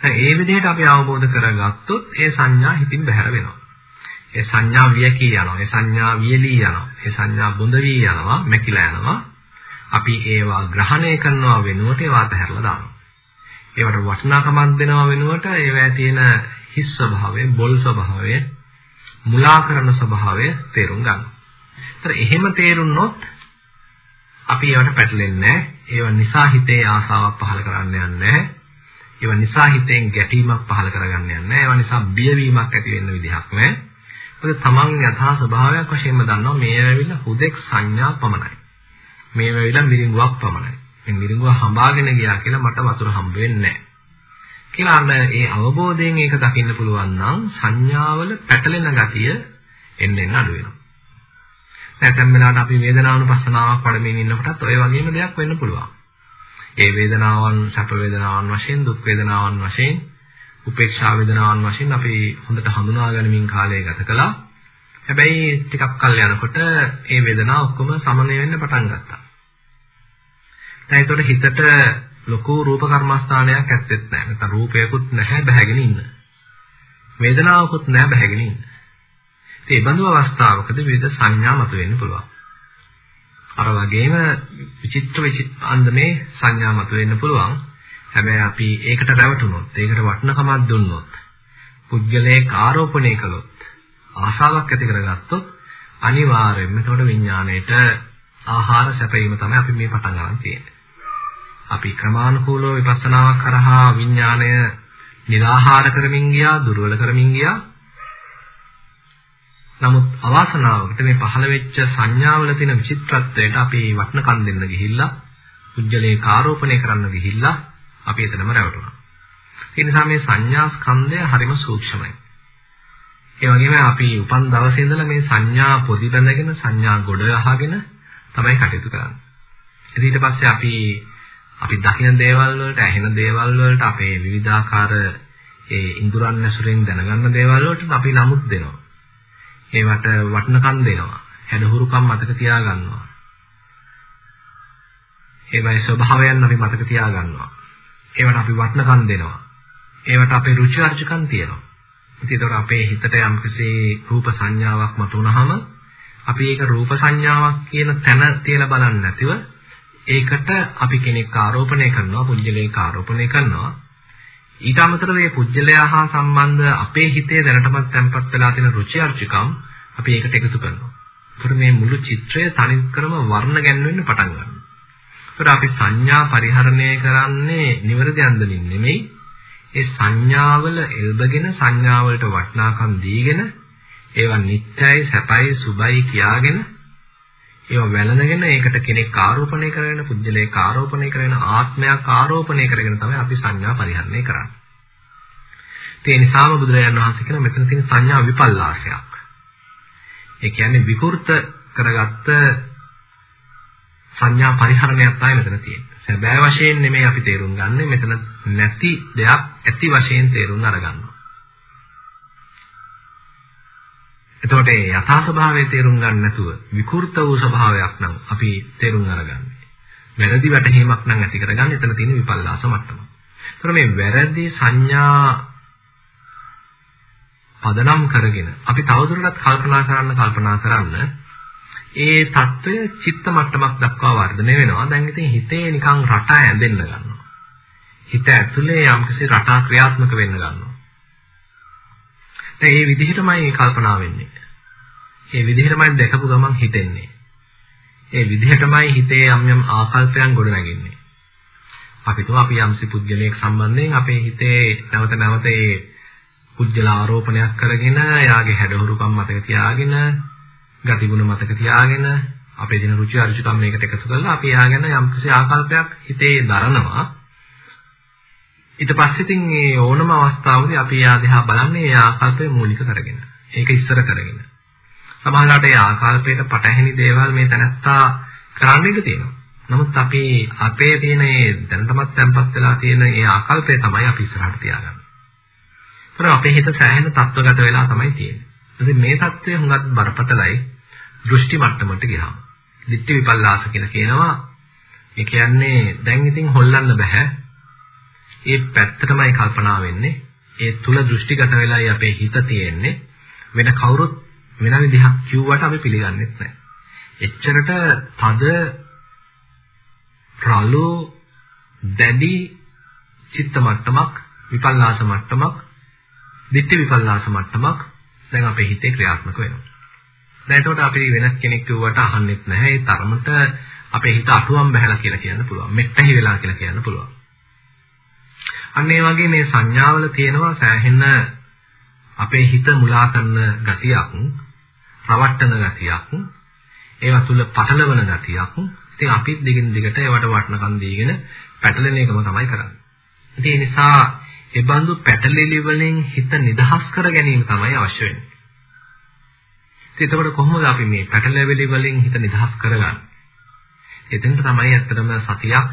දැන් ඒ විදිහට අපි අවබෝධ කරගත්තොත් ඒ සංඥා හිතින් බැහැර වෙනවා. ඒ සංඥා වියකී යනවා. ඒ සංඥා වියලී යනවා. ඒ සංඥා බොඳ වී යනවා, මැකිලා යනවා. අපි ඒවා ග්‍රහණය කරනවා වෙනුවට ඒවා අතහැරලා දානවා. ඒවට වටිනාකමක් දෙනවා වෙනුවට ඒවැය තියෙන හිස් ස්වභාවය, බොල් ස්වභාවය, මුලා කරන ස්වභාවය තේරුම් ගන්නවා. ඒතර එහෙම තේරුනොත් අපි ඒවට පැටලෙන්නේ නැහැ. ඒව නිසා හිතේ ආසාවක් පහළ කරන්න යන්නේ නැහැ. ඒව නිසා හිතෙන් ගැටීමක් පහළ කරගන්න යන්නේ නැහැ. ඒව නිසා බියවීමක් ඇති වෙන්න විදිහක් නැහැ. මොකද තමන් යථා ස්වභාවයක් වශයෙන්ම දන්නවා මේ ඇවිල්ලා හුදෙක් සංඥා පමණයි. මේ ඇවිල්ලා මිරිඟුවක් පමණයි. මේ මිරිඟුව හඹාගෙන ගියා කියලා මට වතුර හම්බ වෙන්නේ නැහැ. කියලා අන්න ඒ අවබෝධයෙන් ඒක දකින්න පුළුවන් නම් සංඥාවල පැටලෙන ගතිය එන්න එන්න අඩු වෙනවා. නැත්නම් වෙලාවට අපි වේදනානුපස්සනාවක් වඩමින් ඉන්නකොටත් ඔය වගේම දෙයක් වෙන්න පුළුවන්. ඒ වේදනාවන් සැප වේදනාවන් වශයෙන් දුක් වේදනාවන් වශයෙන් උපේක්ෂා වේදනාවන් වශයෙන් අපි හොඳට හඳුනා ගනිමින් කාලය ගත කළා. හැබැයි ටිකක් කල් යනකොට මේ වේදනාව ඔක්කොම සමනය වෙන්න පටන් ගත්තා. දැන් ඒකට හිතට ලොකු රූප කර්මස්ථානයක් ඇත්තෙත් නැහැ. නැත්නම් රූපයකුත් නැහැ බහැගෙන ඉන්න. වේදනාවකුත් නැහැ බහැගෙන ඉන්න. ඒ බඳු අවස්ථාවකදී විවිධ සංඥා මතුවෙන්න පුළුවන්. අර වගේම විචිත්‍ර විචිත්‍ර අන්දමේ සංඥා මතුවෙන්න පුළුවන්. හැබැයි අපි ඒකට රැවටුනොත්, ඒකට වටිනකමක් දුන්නොත්, පුද්ගලයේ ආරෝපණය කළොත්, ආශාවක් ඇති කරගත්තොත් අනිවාර්යයෙන්ම එතකොට විඥාණයට ආහාර සැපයීම තමයි අපි මේ පටන් ගන්න තියෙන්නේ. අපි ක්‍රමානුකූලව විපස්සනාවක් කරහා විඥාණය නිරාහාර කරමින් ගියා, දුර්වල කරමින් ගියා. නමුත් අවාසනාවකට මේ පහළ වෙච්ච සංඥාවල තියෙන විචිත්‍රත්වයට අපි වටනකම් දෙන්න ගිහිල්ලා, කුජලයේ කාරෝපණය කරන්න ගිහිල්ලා අපි එතනම රැවටුණා. ඒ නිසා මේ සංඥා ස්කන්ධය හරිම සූක්ෂමයි. ඒ වගේම අපි උපන් දවසේ ඉඳලා මේ සංඥා පොදි බැඳගෙන සංඥා ගොඩ අහගෙන තමයි කටයුතු කරන්නේ. ඊට පස්සේ අපි අපි දකින දේවල් වලට, ඇහෙන දේවල් වලට අපේ විවිධාකාර ඒ ඉන්ද්‍රයන් ඇසුරෙන් දැනගන්න දේවල් වලට අපි නමුත් දෙනවා. ඒවට වටනකම් දෙනවා. හැඩහුරුකම් මතක තියා ගන්නවා. ඒවයි ස්වභාවයන් අපි මතක තියා ගන්නවා. ඒවට අපි වටනකම් දෙනවා. ඒවට අපේ රුචි අරුචිකම් තියෙනවා. ඉතින් ඒතකොට අපේ හිතට යම්කිසි රූප සංඥාවක් මතුනහම අපි ඒක රූප සංඥාවක් කියන තැන තියලා බලන්නේ නැතිව ඒකට අපි කෙනෙක් ආරෝපණය කරනවා පුජ්‍යලයක ආරෝපණය කරනවා ඊට අමතරව මේ පුජ්‍යලයා හා සම්බන්ධ අපේ හිතේ දැනටමත් තැන්පත් වෙලා තියෙන රුචි අරුචිකම් අපි ඒකට එකතු කරනවා. ඒකට මේ මුළු චිත්‍රය තනිකරම වර්ණ ගැන්වෙන්න පටන් ගන්නවා. ඒකට අපි සංඥා පරිහරණය කරන්නේ නිවැරදි අන්දමින් නෙමෙයි. ඒ සංඥාවල එල්බගෙන සංඥාවලට වටිනාකම් දීගෙන ඒවා නිත්‍යයි සැපයි සුබයි කියාගෙන ඒවා වැළඳගෙන ඒකට කෙනෙක් ආරෝපණය කරගෙන පුජ්‍යලයක ආරෝපණය කරගෙන ආත්මයක් ආරෝපණය කරගෙන තමයි අපි සංඥා පරිහරණය කරන්නේ. ඒ නිසාම බුදුරජාණන් වහන්සේ කියන මෙතන තියෙන සංඥා විපල්ලාසයක්. ඒ කියන්නේ විකෘත කරගත්ත සංඥා පරිහරණයක් තමයි මෙතන තියෙන්නේ. සැබෑ වශයෙන් නෙමෙයි අපි තේරුම් ගන්න මෙතන නැති දෙයක් ඇති වශයෙන් තේරුම් අරගන්නවා. එතකොට ඒ යථා ස්වභාවය තේරුම් ගන්න නැතුව විකෘත වූ ස්වභාවයක් නම් අපි තේරුම් අරගන්නේ. වැරදි වැටහීමක් නම් ඇති කරගන්න එතන තියෙන විපල්ලාස මට්ටම. එතකොට මේ වැරදි සංඥා පදනම් කරගෙන අපි තවදුරටත් කල්පනා කරන්න කල්පනා කරන්න ඒ తত্ত্বය චිත්ත මට්ටමක් දක්වා වර්ධනය වෙනවා. දැන් ඉතින් හිතේ නිකන් රටා ඇඳෙන්න ගන්නවා. හිත ඇතුලේ යම්කිසි රටා ක්‍රියාත්මක වෙන්න ගන්නවා. දැන් මේ විදිහටමයි කල්පනා වෙන්නේ. මේ විදිහටමයි දැකපු ගමන් හිතෙන්නේ. ඒ විදිහටමයි හිතේ යම් යම් ආකල්පයන් ගොඩනගන්නේ. අපි තුම අපි යම්සි පුද්ගලයෙක් සම්බන්ධයෙන් අපේ හිතේ නැවත නැවත ඒ පුද්ගල ආරෝපණයක් කරගෙන එයාගේ හැඩහුරුකම් මතක තියාගෙන ගතිගුණ මතක තියාගෙන අපේ දින රුචි අරුචිකම් මේකට එකතු කරලා අපි එයාගෙන යම්කිසි ආකල්පයක් හිතේ දරනවා ඊට පස්සේ ඉතින් මේ ඕනම අවස්ථාවකදී අපි එයා දිහා බලන්නේ ඒ ආකල්පය මූලික කරගෙන ඒක ඉස්සර කරගෙන සමහරවිට ඒ ආකල්පයට පටහැනි දේවල් මේ තැනත්තා කරන්න ඉඩ තියෙනවා නමුත් අපි අපේ තියෙන ඒ දැනටමත් තැම්පත් වෙලා තියෙන ඒ ආකල්පය තමයි අපි ඉස්සරහට තියාගන්නේ. ඒතර අපේ හිත සෑහෙන තත්වගත වෙලා තමයි තියෙන්නේ. ඉතින් මේ தත්ත්වය හුඟක් බරපතලයි දෘෂ්ටි මට්ටමට ගියාම. දිට්ඨි විපල්ලාස කියලා කියනවා. ඒ කියන්නේ දැන් ඉතින් හොල්ලන්න බෑ. ඒ පැත්තටමයි කල්පනා වෙන්නේ. ඒ තුල දෘෂ්ටිගත වෙලායි අපේ හිත තියෙන්නේ. වෙන කවුරුත් වෙන විදිහක් කිව්වට අපි පිළිගන්නෙත් නැහැ. එච්චරට තද රළු දැඩි චිත්ත මට්ටමක් විපල්ලාස මට්ටමක් දිට්ඨි විපල්ලාස මට්ටමක් දැන් අපේ හිතේ ක්‍රියාත්මක වෙනවා. දැන් එතකොට අපි වෙනස් කෙනෙක් කිව්වට අහන්නෙත් නැහැ. ඒ තරමට අපේ හිත අටුවම් බහැලා කියලා කියන්න පුළුවන්. මෙට්ටහි වෙලා කියලා කියන්න පුළුවන්. අන්න ඒ වගේ මේ සංඥාවල තියෙනවා සෑහෙන අපේ හිත මුලා කරන ගතියක්, රවට්ටන ගතියක්, ඒවා තුල පටලවන ගතියක්. ඉතින් අපි දිගින් දිගට ඒවට වටනකම් දීගෙන පැටලෙන එකම තමයි කරන්නේ. ඉතින් ඒ නිසා ඒ බඳු පැටලිලි වලින් හිත නිදහස් කර ගැනීම තමයි අවශ්‍ය වෙන්නේ. ඉතින් එතකොට කොහොමද අපි මේ පැටලවිලි වලින් හිත නිදහස් කරගන්නේ? එතෙන්ට තමයි ඇත්තටම සතියක්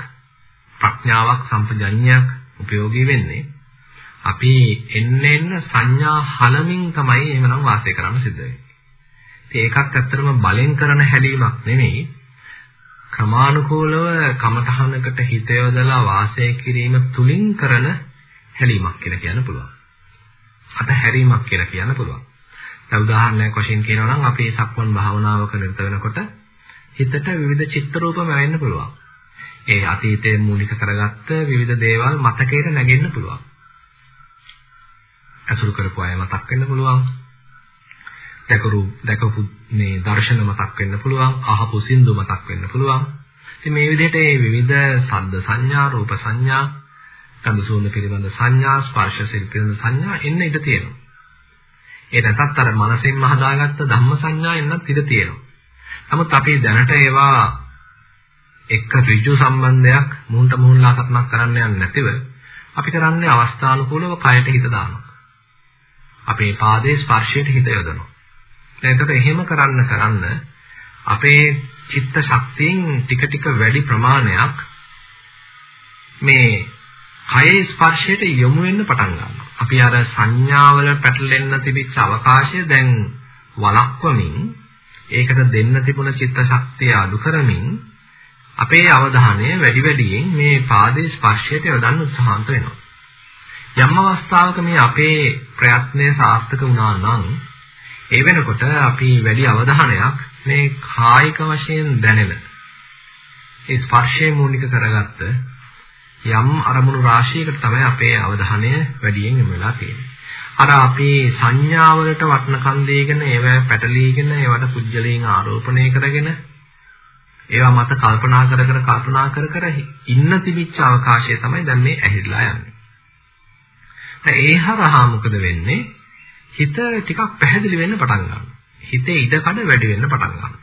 ප්‍රඥාවක් සම්පජඤ්ඤයක් උපයෝගී වෙන්නේ. අපි එන්න එන්න සංඥා හලමින් තමයි එහෙමනම් වාසය කරන්න සිද්ධ වෙන්නේ. ඉතින් ඒකත් ඇත්තටම බලෙන් කරන හැලීමක් නෙමෙයි. ක්‍රමානුකූලව කමඨහනකට හිත යොදලා වාසය කිරීම තුලින් කරන හැලීමක් කියලා කියන්න පුළුවන්. අතහැරීමක් කියලා කියන්න පුළුවන්. දැන් උදාහරණයක් වශයෙන් කියනවා නම් අපි සක්මන් භාවනාවක නිරත වෙනකොට හිතට විවිධ චිත්ත රූප මැවෙන්න පුළුවන්. ඒ අතීතයේ මූලික කරගත්ත විවිධ දේවල් මතකයට නැගෙන්න පුළුවන්. අසුරු කරපු අය මතක් වෙන්න පුළුවන්. දැකරු දැකපු මේ දර්ශන මතක් වෙන්න පුළුවන්. අහපු සින්දු මතක් වෙන්න පුළුවන්. ඉතින් මේ විදිහට මේ විවිධ ශබ්ද සංඥා, රූප සංඥා, ගඳ සුවඳ පිළිබඳ සංඥා, ස්පර්ශ පිළිබඳ සංඥා එන්න ඉඩ තියෙනවා. ඒ නැත්නම් අර මනසෙන්ම හදාගත්ත ධම්ම සංඥා එන්නත් ඉඩ තියෙනවා. නමුත් අපි දැනට ඒවා එක්ක ඍජු සම්බන්ධයක් මුහුණට මුහුණලා කතාවක් කරන්න යන්නේ නැතිව අපි කරන්නේ අවස්ථානුකූලව කයට හිත දානවා. අපේ පාදයේ ස්පර්ශයට හිත යොදනවා. එතකොට එහෙම කරන්න කරන්න අපේ චිත්ත ශක්තියෙන් ටික ටික වැඩි ප්‍රමාණයක් මේ කයේ ස්පර්ශයට යොමු වෙන්න පටන් ගන්නවා. අපි අර සංඥාවල පැටලෙන්න තිබිච්ච අවකාශය දැන් වළක්වමින් ඒකට දෙන්න තිබුණ චිත්ත ශක්තිය අඩු කරමින් අපේ අවධානය වැඩි වැඩියෙන් මේ පාදයේ ස්පර්ශයට යොදන්න උත්සාහන්ත වෙනවා. යම් අවස්ථාවක මේ අපේ ප්‍රයත්නය සාර්ථක වුණා නම් ඒ වෙනකොට අපි වැඩි අවධානයක් මේ කායික වශයෙන් දැනෙන ඒ ස්පර්ශය මූලික කරගත්ත යම් අරමුණු රාශියකට තමයි අපේ අවධානය වැඩියෙන් යොමු වෙලා තියෙන්නේ. අර අපේ සංඥාවලට වටනකම් දෙගෙන ඒවා පැටලීගෙන ඒවට පුජ්‍යලයෙන් ආරෝපණය කරගෙන ඒවා මත කල්පනා කර කර කල්පනා කර කර ඉන්න තිබිච්ච අවකාශය තමයි දැන් මේ ඇහිලා යන්නේ. දැන් ඒ හරහා මොකද වෙන්නේ? හිත ටිකක් පැහැදිලි වෙන්න පටන් ගන්නවා. හිතේ ඉඩකඩ වැඩි වෙන්න පටන් ගන්නවා.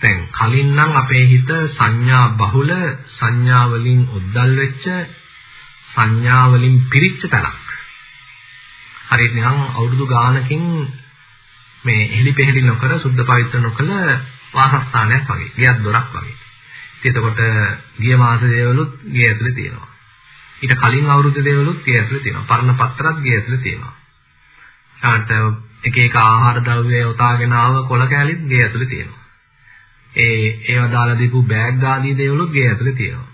දැන් කලින් නම් අපේ හිත සංඥා බහුල සංඥා වලින් උද්දල් වෙච්ච සංඥා වලින් පිරිච්ච තැනක්. හරියට නිකන් අවුරුදු ගානකින් මේ හෙලිපෙහෙලි නොකර සුද්ධ පවිත්‍ර නොකළ වාසස්ථානයක් වගේ. ගියක් දොරක් වගේ. එතකොට ගිය මාස දේවලුත් ගේ ඇතුලේ තියෙනවා. ඊට කලින් අවුරුදු දේවලුත් ගේ ඇතුලේ තියෙනවා. පරණ පත්‍රත් ගේ ඇතුලේ තියෙනවා. ඊට එක එක ආහාර ද්‍රව්‍ය යොතාගෙන ආව කොළ කෑලිත් ගේ ඇතුලේ තියෙනවා. ඒ ඒව දාලා දීපු බෑග් ආදී දේවලුත් ගේ ඇතුලේ තියෙනවා.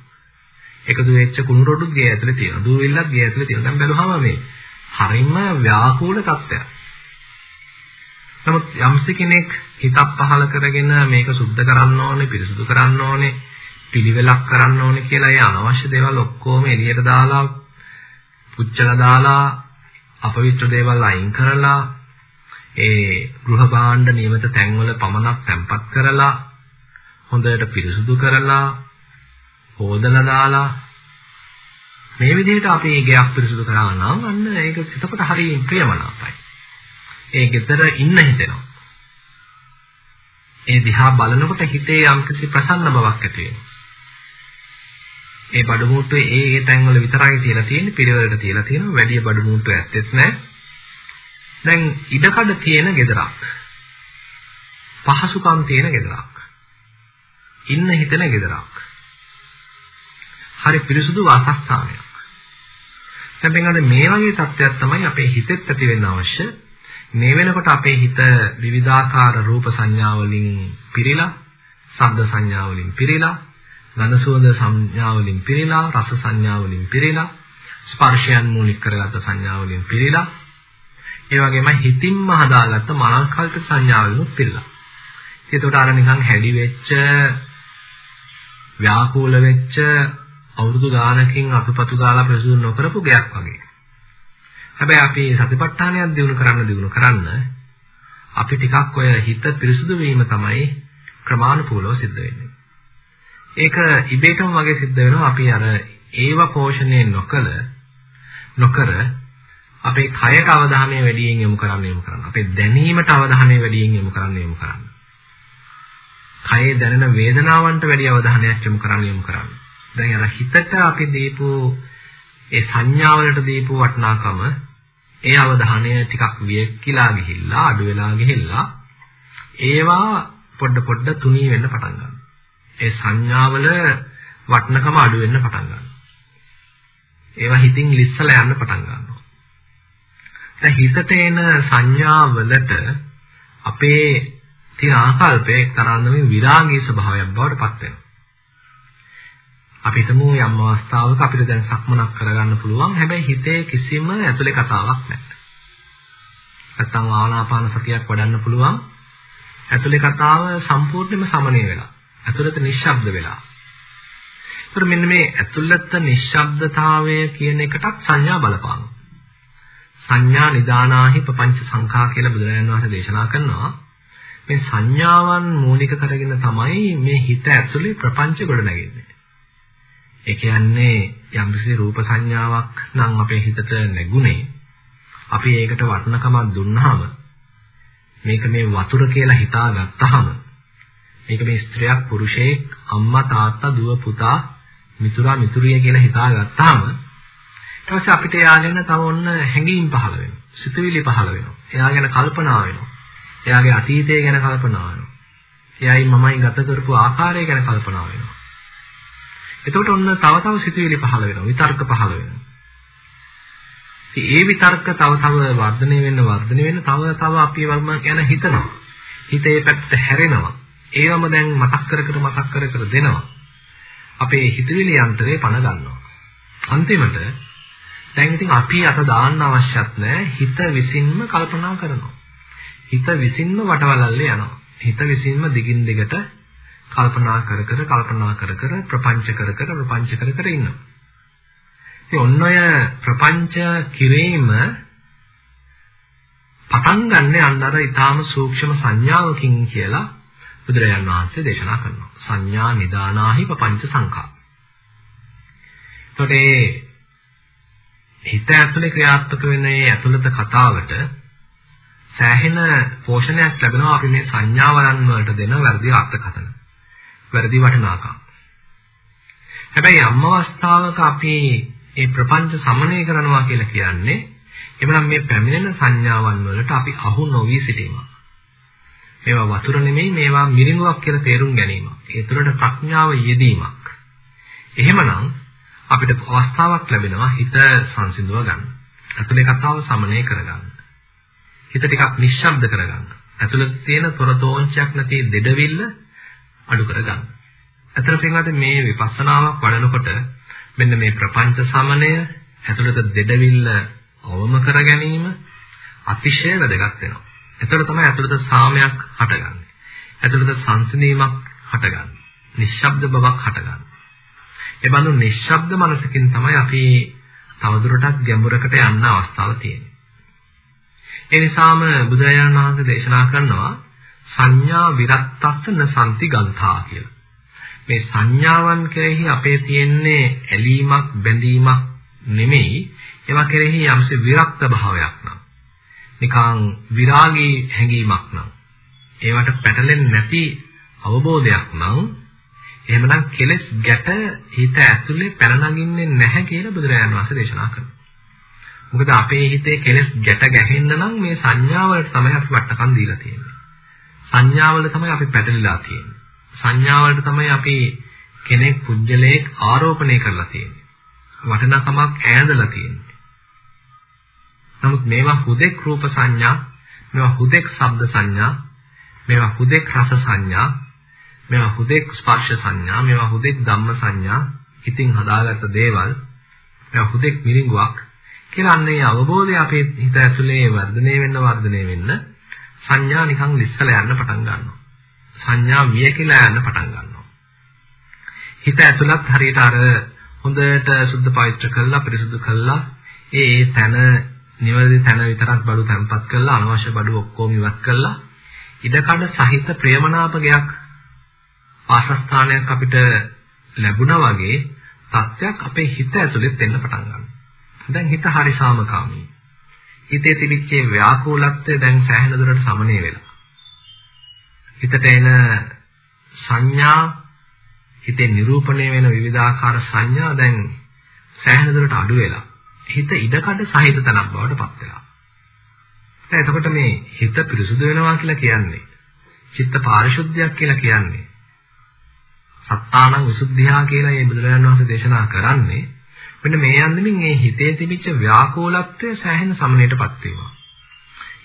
එකතු වෙච්ච කුණු රොඩුත් ගේ ඇතුලේ තියෙනවා. දූවිල්ලත් ගේ ඇතුලේ තියෙනවා. දැන් බැලුවම මේ හරිම ව්‍යාකූල තත්ත්වයක්. නමුත් යම්ස කෙනෙක් හිතක් පහල කරගෙන මේක සුද්ධ කරන්න ඕනේ, පිරිසුදු කරන්න ඕනේ, පිළිවෙලක් කරන්න ඕනේ කියලා ඒ අනවශ්‍ය දේවල් ඔක්කොම එළියට දාලා පුච්චලා දාලා අපවිත්‍ර දේවල් අයින් කරලා ඒ ගෘහ භාණ්ඩ නියමිත තැන්වල පමණක් තැම්පත් කරලා හොඳට පිරිසුදු කරලා හොදලා දාලා මේ විදිහට අපි ගෙයක් පිරිසුදු කරා නම් අන්න ඒක එතකොට හරිය ප්‍රියමනාපයි. ඒ ගෙදර ඉන්න හිතෙනවා. ඒ දිහා බලනකොට හිතේ යම්කිසි ප්‍රසන්න බවක් ඇති වෙනවා. ඒ බඩු මුට්ටුවේ ඒ ඒ තැන්වල විතරයි තියලා තියෙන්නේ පිළිවෙලට තියලා තියෙනවා වැඩි බඩු මුට්ටු ඇත්තෙත් නැහැ. දැන් ඉඩකඩ තියෙන ගෙදරක්. පහසුකම් තියෙන ගෙදරක්. ඉන්න හිතෙන ගෙදරක්. හරි පිරිසුදු වාසස්ථානයක්. දැන් මේ වගේ තත්ත්වයක් තමයි අපේ හිතෙත් ඇති වෙන්න අවශ්‍ය. මේ වෙනකොට අපේ හිත විවිධාකාර රූප සංඥා වලින් පිරීලා, ශබ්ද සංඥා වලින් පිරීලා, ගඳ සුවඳ සංඥා වලින් පිරීලා, රස සංඥා වලින් පිරීලා, ස්පර්ශයන් මූලික කරගත්ත සංඥා වලින් පිරීලා, ඒ වගේම හිතින්ම හදාගත්ත මනස්කල්ප සංඥා වලින් පිරීලා. ඒකට අර නිකන් හැඩි වෙච්ච ව්‍යාකූල වෙච්ච අවුරුදු ගානකින් අතුපතු ගාලා ප්‍රසූ නොකරපු ගයක් වගේ. හැබැයි අපි සතිපට්ඨානයක් දිනු කරන්න දිනු කරන්න අපි ටිකක් ඔය හිත පිරිසුදු වීම තමයි ක්‍රමානුකූලව සිද්ධ වෙන්නේ. ඒක ඉබේටම වගේ සිද්ධ වෙනවා අපි අර ඒව පෝෂණය නොකල නොකර අපේ කයට අවධානය වැඩියෙන් යොමු කරන්න යොමු කරන්න. අපේ දැනීමට අවධානය වැඩියෙන් යොමු කරන්න යොමු කරන්න. කයේ දැනෙන වේදනාවන්ට වැඩි අවධානයක් යොමු කරන්න යොමු කරන්න. දැන් අර හිතට අපි දීපු ඒ සංඥාවලට දීපු වටිනාකම ඒ අවධානය ටිකක් වියකිලා ගිහිල්ලා අඩු වෙලා ගිහිල්ලා ඒවා පොඩ පොඩ තුනී වෙන්න පටන් ගන්නවා. ඒ සංඥාවල වටිනකම අඩු වෙන්න පටන් ගන්නවා. ඒවා හිතින් ලිස්සලා යන්න පටන් ගන්නවා. දැන් හිතට එන සංඥාවලට අපේ තියෙන ආකල්පයේ එක්තරාන්දමේ විරාගී ස්වභාවයක් බවට පත් වෙනවා. අපි හිතමු යම් අවස්ථාවක අපිට දැන් සක්මනක් කරගන්න පුළුවන්. හැබැයි හිතේ කිසිම ඇතුලේ කතාවක් නැහැ. නැත්තම් ආනාපාන සතියක් වඩන්න පුළුවන්. ඇතුලේ කතාව සම්පූර්ණයෙන්ම සමනය වෙලා. ඇතුළත නිශ්ශබ්ද වෙලා. ඒතර මෙන්න මේ ඇතුළත නිශ්ශබ්දතාවය කියන එකටත් සංඥා බලපානවා. සංඥා නිදානාහි පపంచ සංඛා කියලා බුදුරජාණන් වහන්සේ දේශනා කරනවා. මේ සංඥාවන් මූලික කරගෙන තමයි මේ හිත ඇතුලේ ප්‍රපංච ගොඩනගන්නේ. ඒ කියන්නේ යම්කිසි රූප සංඥාවක් නම් අපේ හිතට නැගුණේ අපි ඒකට වටිනකමක් දුන්නාම මේක මේ වතුර කියලා හිතාගත්තාම මේක මේ ස්ත්‍රියක් පුරුෂයෙක් අම්මා තාත්තා දුව පුතා මිතුරා මිතුරිය කියලා හිතාගත්තාම ඊට පස්සේ අපිට එයාගෙන තව ඔන්න හැඟීම් පහළ වෙනවා සිතුවිලි පහළ වෙනවා. එයා ගැන කල්පනා වෙනවා. එයාගේ අතීතය ගැන කල්පනා වෙනවා. එයයි මමයි ගත කරපු ආකාරය ගැන කල්පනා වෙනවා. එතකොට ඔන්න තව තව සිතුවිලි පහළ වෙනවා විතර්ක පහළ වෙනවා. ඒ විතර්ක තව තව වර්ධනය වෙන්න වර්ධනය වෙන්න තව තව අපි වර්ම ගැන හිතනවා. හිතේ පැත්ත හැරෙනවා. ඒවම දැන් මතක් කර කර මතක් කර කර දෙනවා. අපේ හිතවිලි යන්ත්‍රේ පණ ගන්නවා. අන්තිමට දැන් ඉතින් අපි අත දාන්න අවශ්‍යත් නැහැ. හිත විසින්ම කල්පනා කරනවා. හිත විසින්ම වටවලල්ලේ යනවා. හිත විසින්ම දිගින් දිගට කල්පනා කර කර කල්පනා කර කර ප්‍රපංච කර කර ප්‍රපංච කර කර ඉන්නවා. ඉතින් ඔන්න ඔය ප්‍රපංච කිරීම පටන් ගන්න අන්නර ඊටාම සූක්ෂම සංඥාවකින් කියලා බුදුරජාණන් වහන්සේ දේශනා කරනවා. සංඥා නිදානාහි පపంచ සංඛා. එතකොට හිත ඇතුලේ ක්‍රියාත්මක වෙන මේ ඇතුළත කතාවට සෑහෙන පෝෂණයක් ලැබෙනවා අපි මේ සංඥාවලන් වලට දෙන වැඩි අර්ථකථන. වැරදි වටිනාකම්. හැබැයි අම් අවස්ථාවක අපි මේ ප්‍රපංච සමනය කරනවා කියලා කියන්නේ එමනම් මේ පැමිණෙන සංඥාවන් වලට අපි අහු නොවි සිටීම. මේවා වතුර නෙමෙයි මේවා මිරිඟුවක් කියලා තේරුම් ගැනීම. ඒ තුළට ප්‍රඥාව යෙදීමක්. එහෙමනම් අපිට අවස්ථාවක් ලැබෙනවා හිත සංසිඳව ගන්න. ඇතුලේ කතාව සමනය කරගන්න. හිත ටිකක් නිශ්ශබ්ද කරගන්න. ඇතුළත තියෙන තොරතෝංචයක් නැති දෙඩවිල්ල අඩු කරගන්න. අතන පින්වත් මේ විපස්සනාවක් වඩනකොට මෙන්න මේ ප්‍රපංච සමනය ඇතුළත දෙඩවිල්ල අවම කර ගැනීම අතිශය වැදගත් වෙනවා. එතකොට තමයි ඇතුළත සාමයක් හටගන්නේ. ඇතුළත සංසිඳීමක් හටගන්නේ. නිශ්ශබ්ද බවක් හටගන්නේ. ඒ බඳු නිශ්ශබ්ද මනසකින් තමයි අපි තවදුරටත් ගැඹුරකට යන්න අවස්ථාව තියෙන්නේ. ඒ නිසාම බුදුරජාණන් වහන්සේ දේශනා කරනවා සංඥා විරත්තස්ස නසන්ති ගන්ථා කියලා. මේ සංඥාවන් කෙරෙහි අපේ තියෙන්නේ ඇලීමක් බැඳීමක් නෙමෙයි ඒවා කෙරෙහි යම්සේ විරක්ත භාවයක් නම් නිකං විරාගී හැඟීමක් නම් ඒවට පැටලෙන්නේ නැති අවබෝධයක් නම් එහෙමනම් කෙලෙස් ගැට හිත ඇතුලේ පැන නගින්නේ නැහැ කියලා බුදුරජාණන් වහන්සේ දේශනා කරනවා. මොකද අපේ හිතේ කෙලෙස් ගැට ගැහෙන්න නම් මේ සංඥාවලට තමයි අපි වටකම් දීලා තියෙන්නේ. සංඥාවල තමයි අපි පැටලිලා තියෙන්නේ. සංඥාවලට තමයි අපි කෙනෙක් පුජ්‍යලයක් ආරෝපණය කරලා තියෙන්නේ. වටිනාකමක් ඈඳලා තියෙන්නේ. නමුත් මේවා හුදෙක් රූප සංඥා, මේවා හුදෙක් ශබ්ද සංඥා, මේවා හුදෙක් රස සංඥා, මේවා හුදෙක් ස්පර්ශ සංඥා, මේවා හුදෙක් ධම්ම සංඥා, හිතින් හදාගත්ත දේවල්, මේවා හුදෙක් මිරිඟුවක් කියලා අන්නේ අවබෝධය අපේ හිත ඇතුලේ වර්ධනය වෙන්න වර්ධනය වෙන්න සංඥා නිකන් ලිස්සලා යන්න පටන් ගන්නවා. සංඥා විය කියලා යන්න පටන් ගන්නවා. හිත ඇතුළත් හරියට අර හොඳට සුද්ධ පවිත්‍ර කරලා පිරිසුදු කරලා ඒ ඒ තන නිවැරදි තන විතරක් බඩු තැම්පත් කරලා අනවශ්‍ය බඩු ඔක්කොම ඉවත් කරලා ඉඩකඩ සහිත ප්‍රේමනාපකයක් ආසස්ථානයක් අපිට ලැබුණා වගේ තත්ත්වයක් අපේ හිත ඇතුළෙත් එන්න පටන් ගන්නවා. දැන් හිත හරි සාමකාමී. හිතේ තිබිච්ච ව්‍යාකූලත්වය දැන් සෑහෙන දුරට සමනය වෙලා. හිතට එන සංඥා හිතේ නිරූපණය වෙන විවිධාකාර සංඥා දැන් සෑහෙන දුරට අඩු වෙලා. හිත ඉඩකඩ සහිත තනක් බවට පත් වෙලා. දැන් එතකොට මේ හිත පිරිසුදු වෙනවා කියලා කියන්නේ චිත්ත පාරිශුද්ධියක් කියලා කියන්නේ සත්තානං විසුද්ධියා කියලා මේ බුදුරජාණන් වහන්සේ දේශනා කරන්නේ මෙන්න මේ අන්දමින් මේ හිතේ තිබිච්ච ව්‍යාකූලත්වය සෑහෙන සමනයටපත් වෙනවා.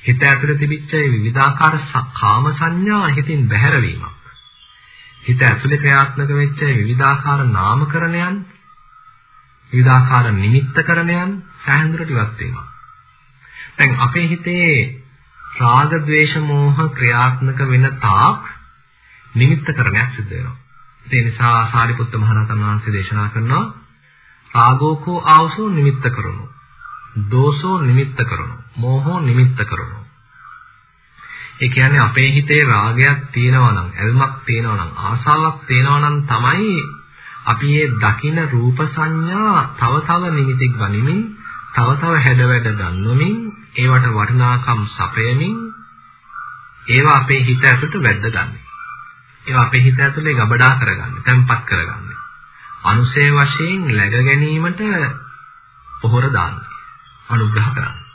හිත ඇතුළේ තිබිච්ච විවිධාකාර කාම සංඥා හිතින් බැහැර වීමක්. හිත ඇතුළේ ක්‍රියාත්මක වෙච්ච විවිධාකාර නාමකරණයන් විවිධාකාර නිමිත්තකරණයන් සෑහෙන දුරට ඉවත් වෙනවා. දැන් අපේ හිතේ රාග ద్వේෂ මෝහ ක්‍රියාත්මක වෙන තාක් නිමිත්තකරණයක් සිද්ධ වෙනවා. ඒ නිසා සාරිපුත්ත මහ රහතන් වහන්සේ දේශනා කරනවා රාගෝකෝ ආවසෝ නිමිත්ත කරනු. දෝෂෝ නිමිත්ත කරනු. මෝහෝ නිමිත්ත කරනු. ඒ කියන්නේ අපේ හිතේ රාගයක් තියෙනවා නම්, ඇල්මක් තියෙනවා නම්, ආසාවක් තියෙනවා නම් තමයි අපි මේ දකින රූප සංඥා තව තව නිමිති ගනිමින්, තව තව හැඩවැඩ ගන්නමින්, ඒවට වටිනාකම් සපයමින් ඒවා අපේ හිත ඇතුළට වැද්ද ගන්න. ඒවා අපේ හිත ඇතුලේ ගබඩා කරගන්න, තැම්පත් කරගන්න. අනුසය වශයෙන් läග ගැනීමට පොහොර දාන්නේ. අනුග්‍රහ කරන්නේ.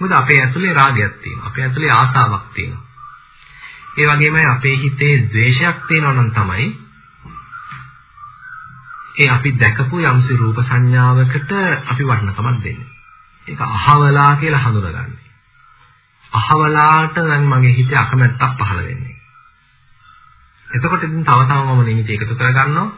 මොකද අපේ ඇතුලේ රාගයක් තියෙනවා. අපේ ඇතුලේ ආසාවක් තියෙනවා. ඒ වගේමයි අපේ හිතේ ද්වේෂයක් තියෙනවා නම් තමයි ඒ අපි දැකපු යම්සි රූප සංඥාවකට අපි වර්ණකමක් දෙන්නේ. ඒක අහවලා කියලා හඳුනගන්නේ. අහවලාට දැන් මගේ හිතේ අකමැත්තක් පහළ වෙන්නේ. එතකොට ඉතින් තව තව මම නිමිති එකතු කරගන්නවා.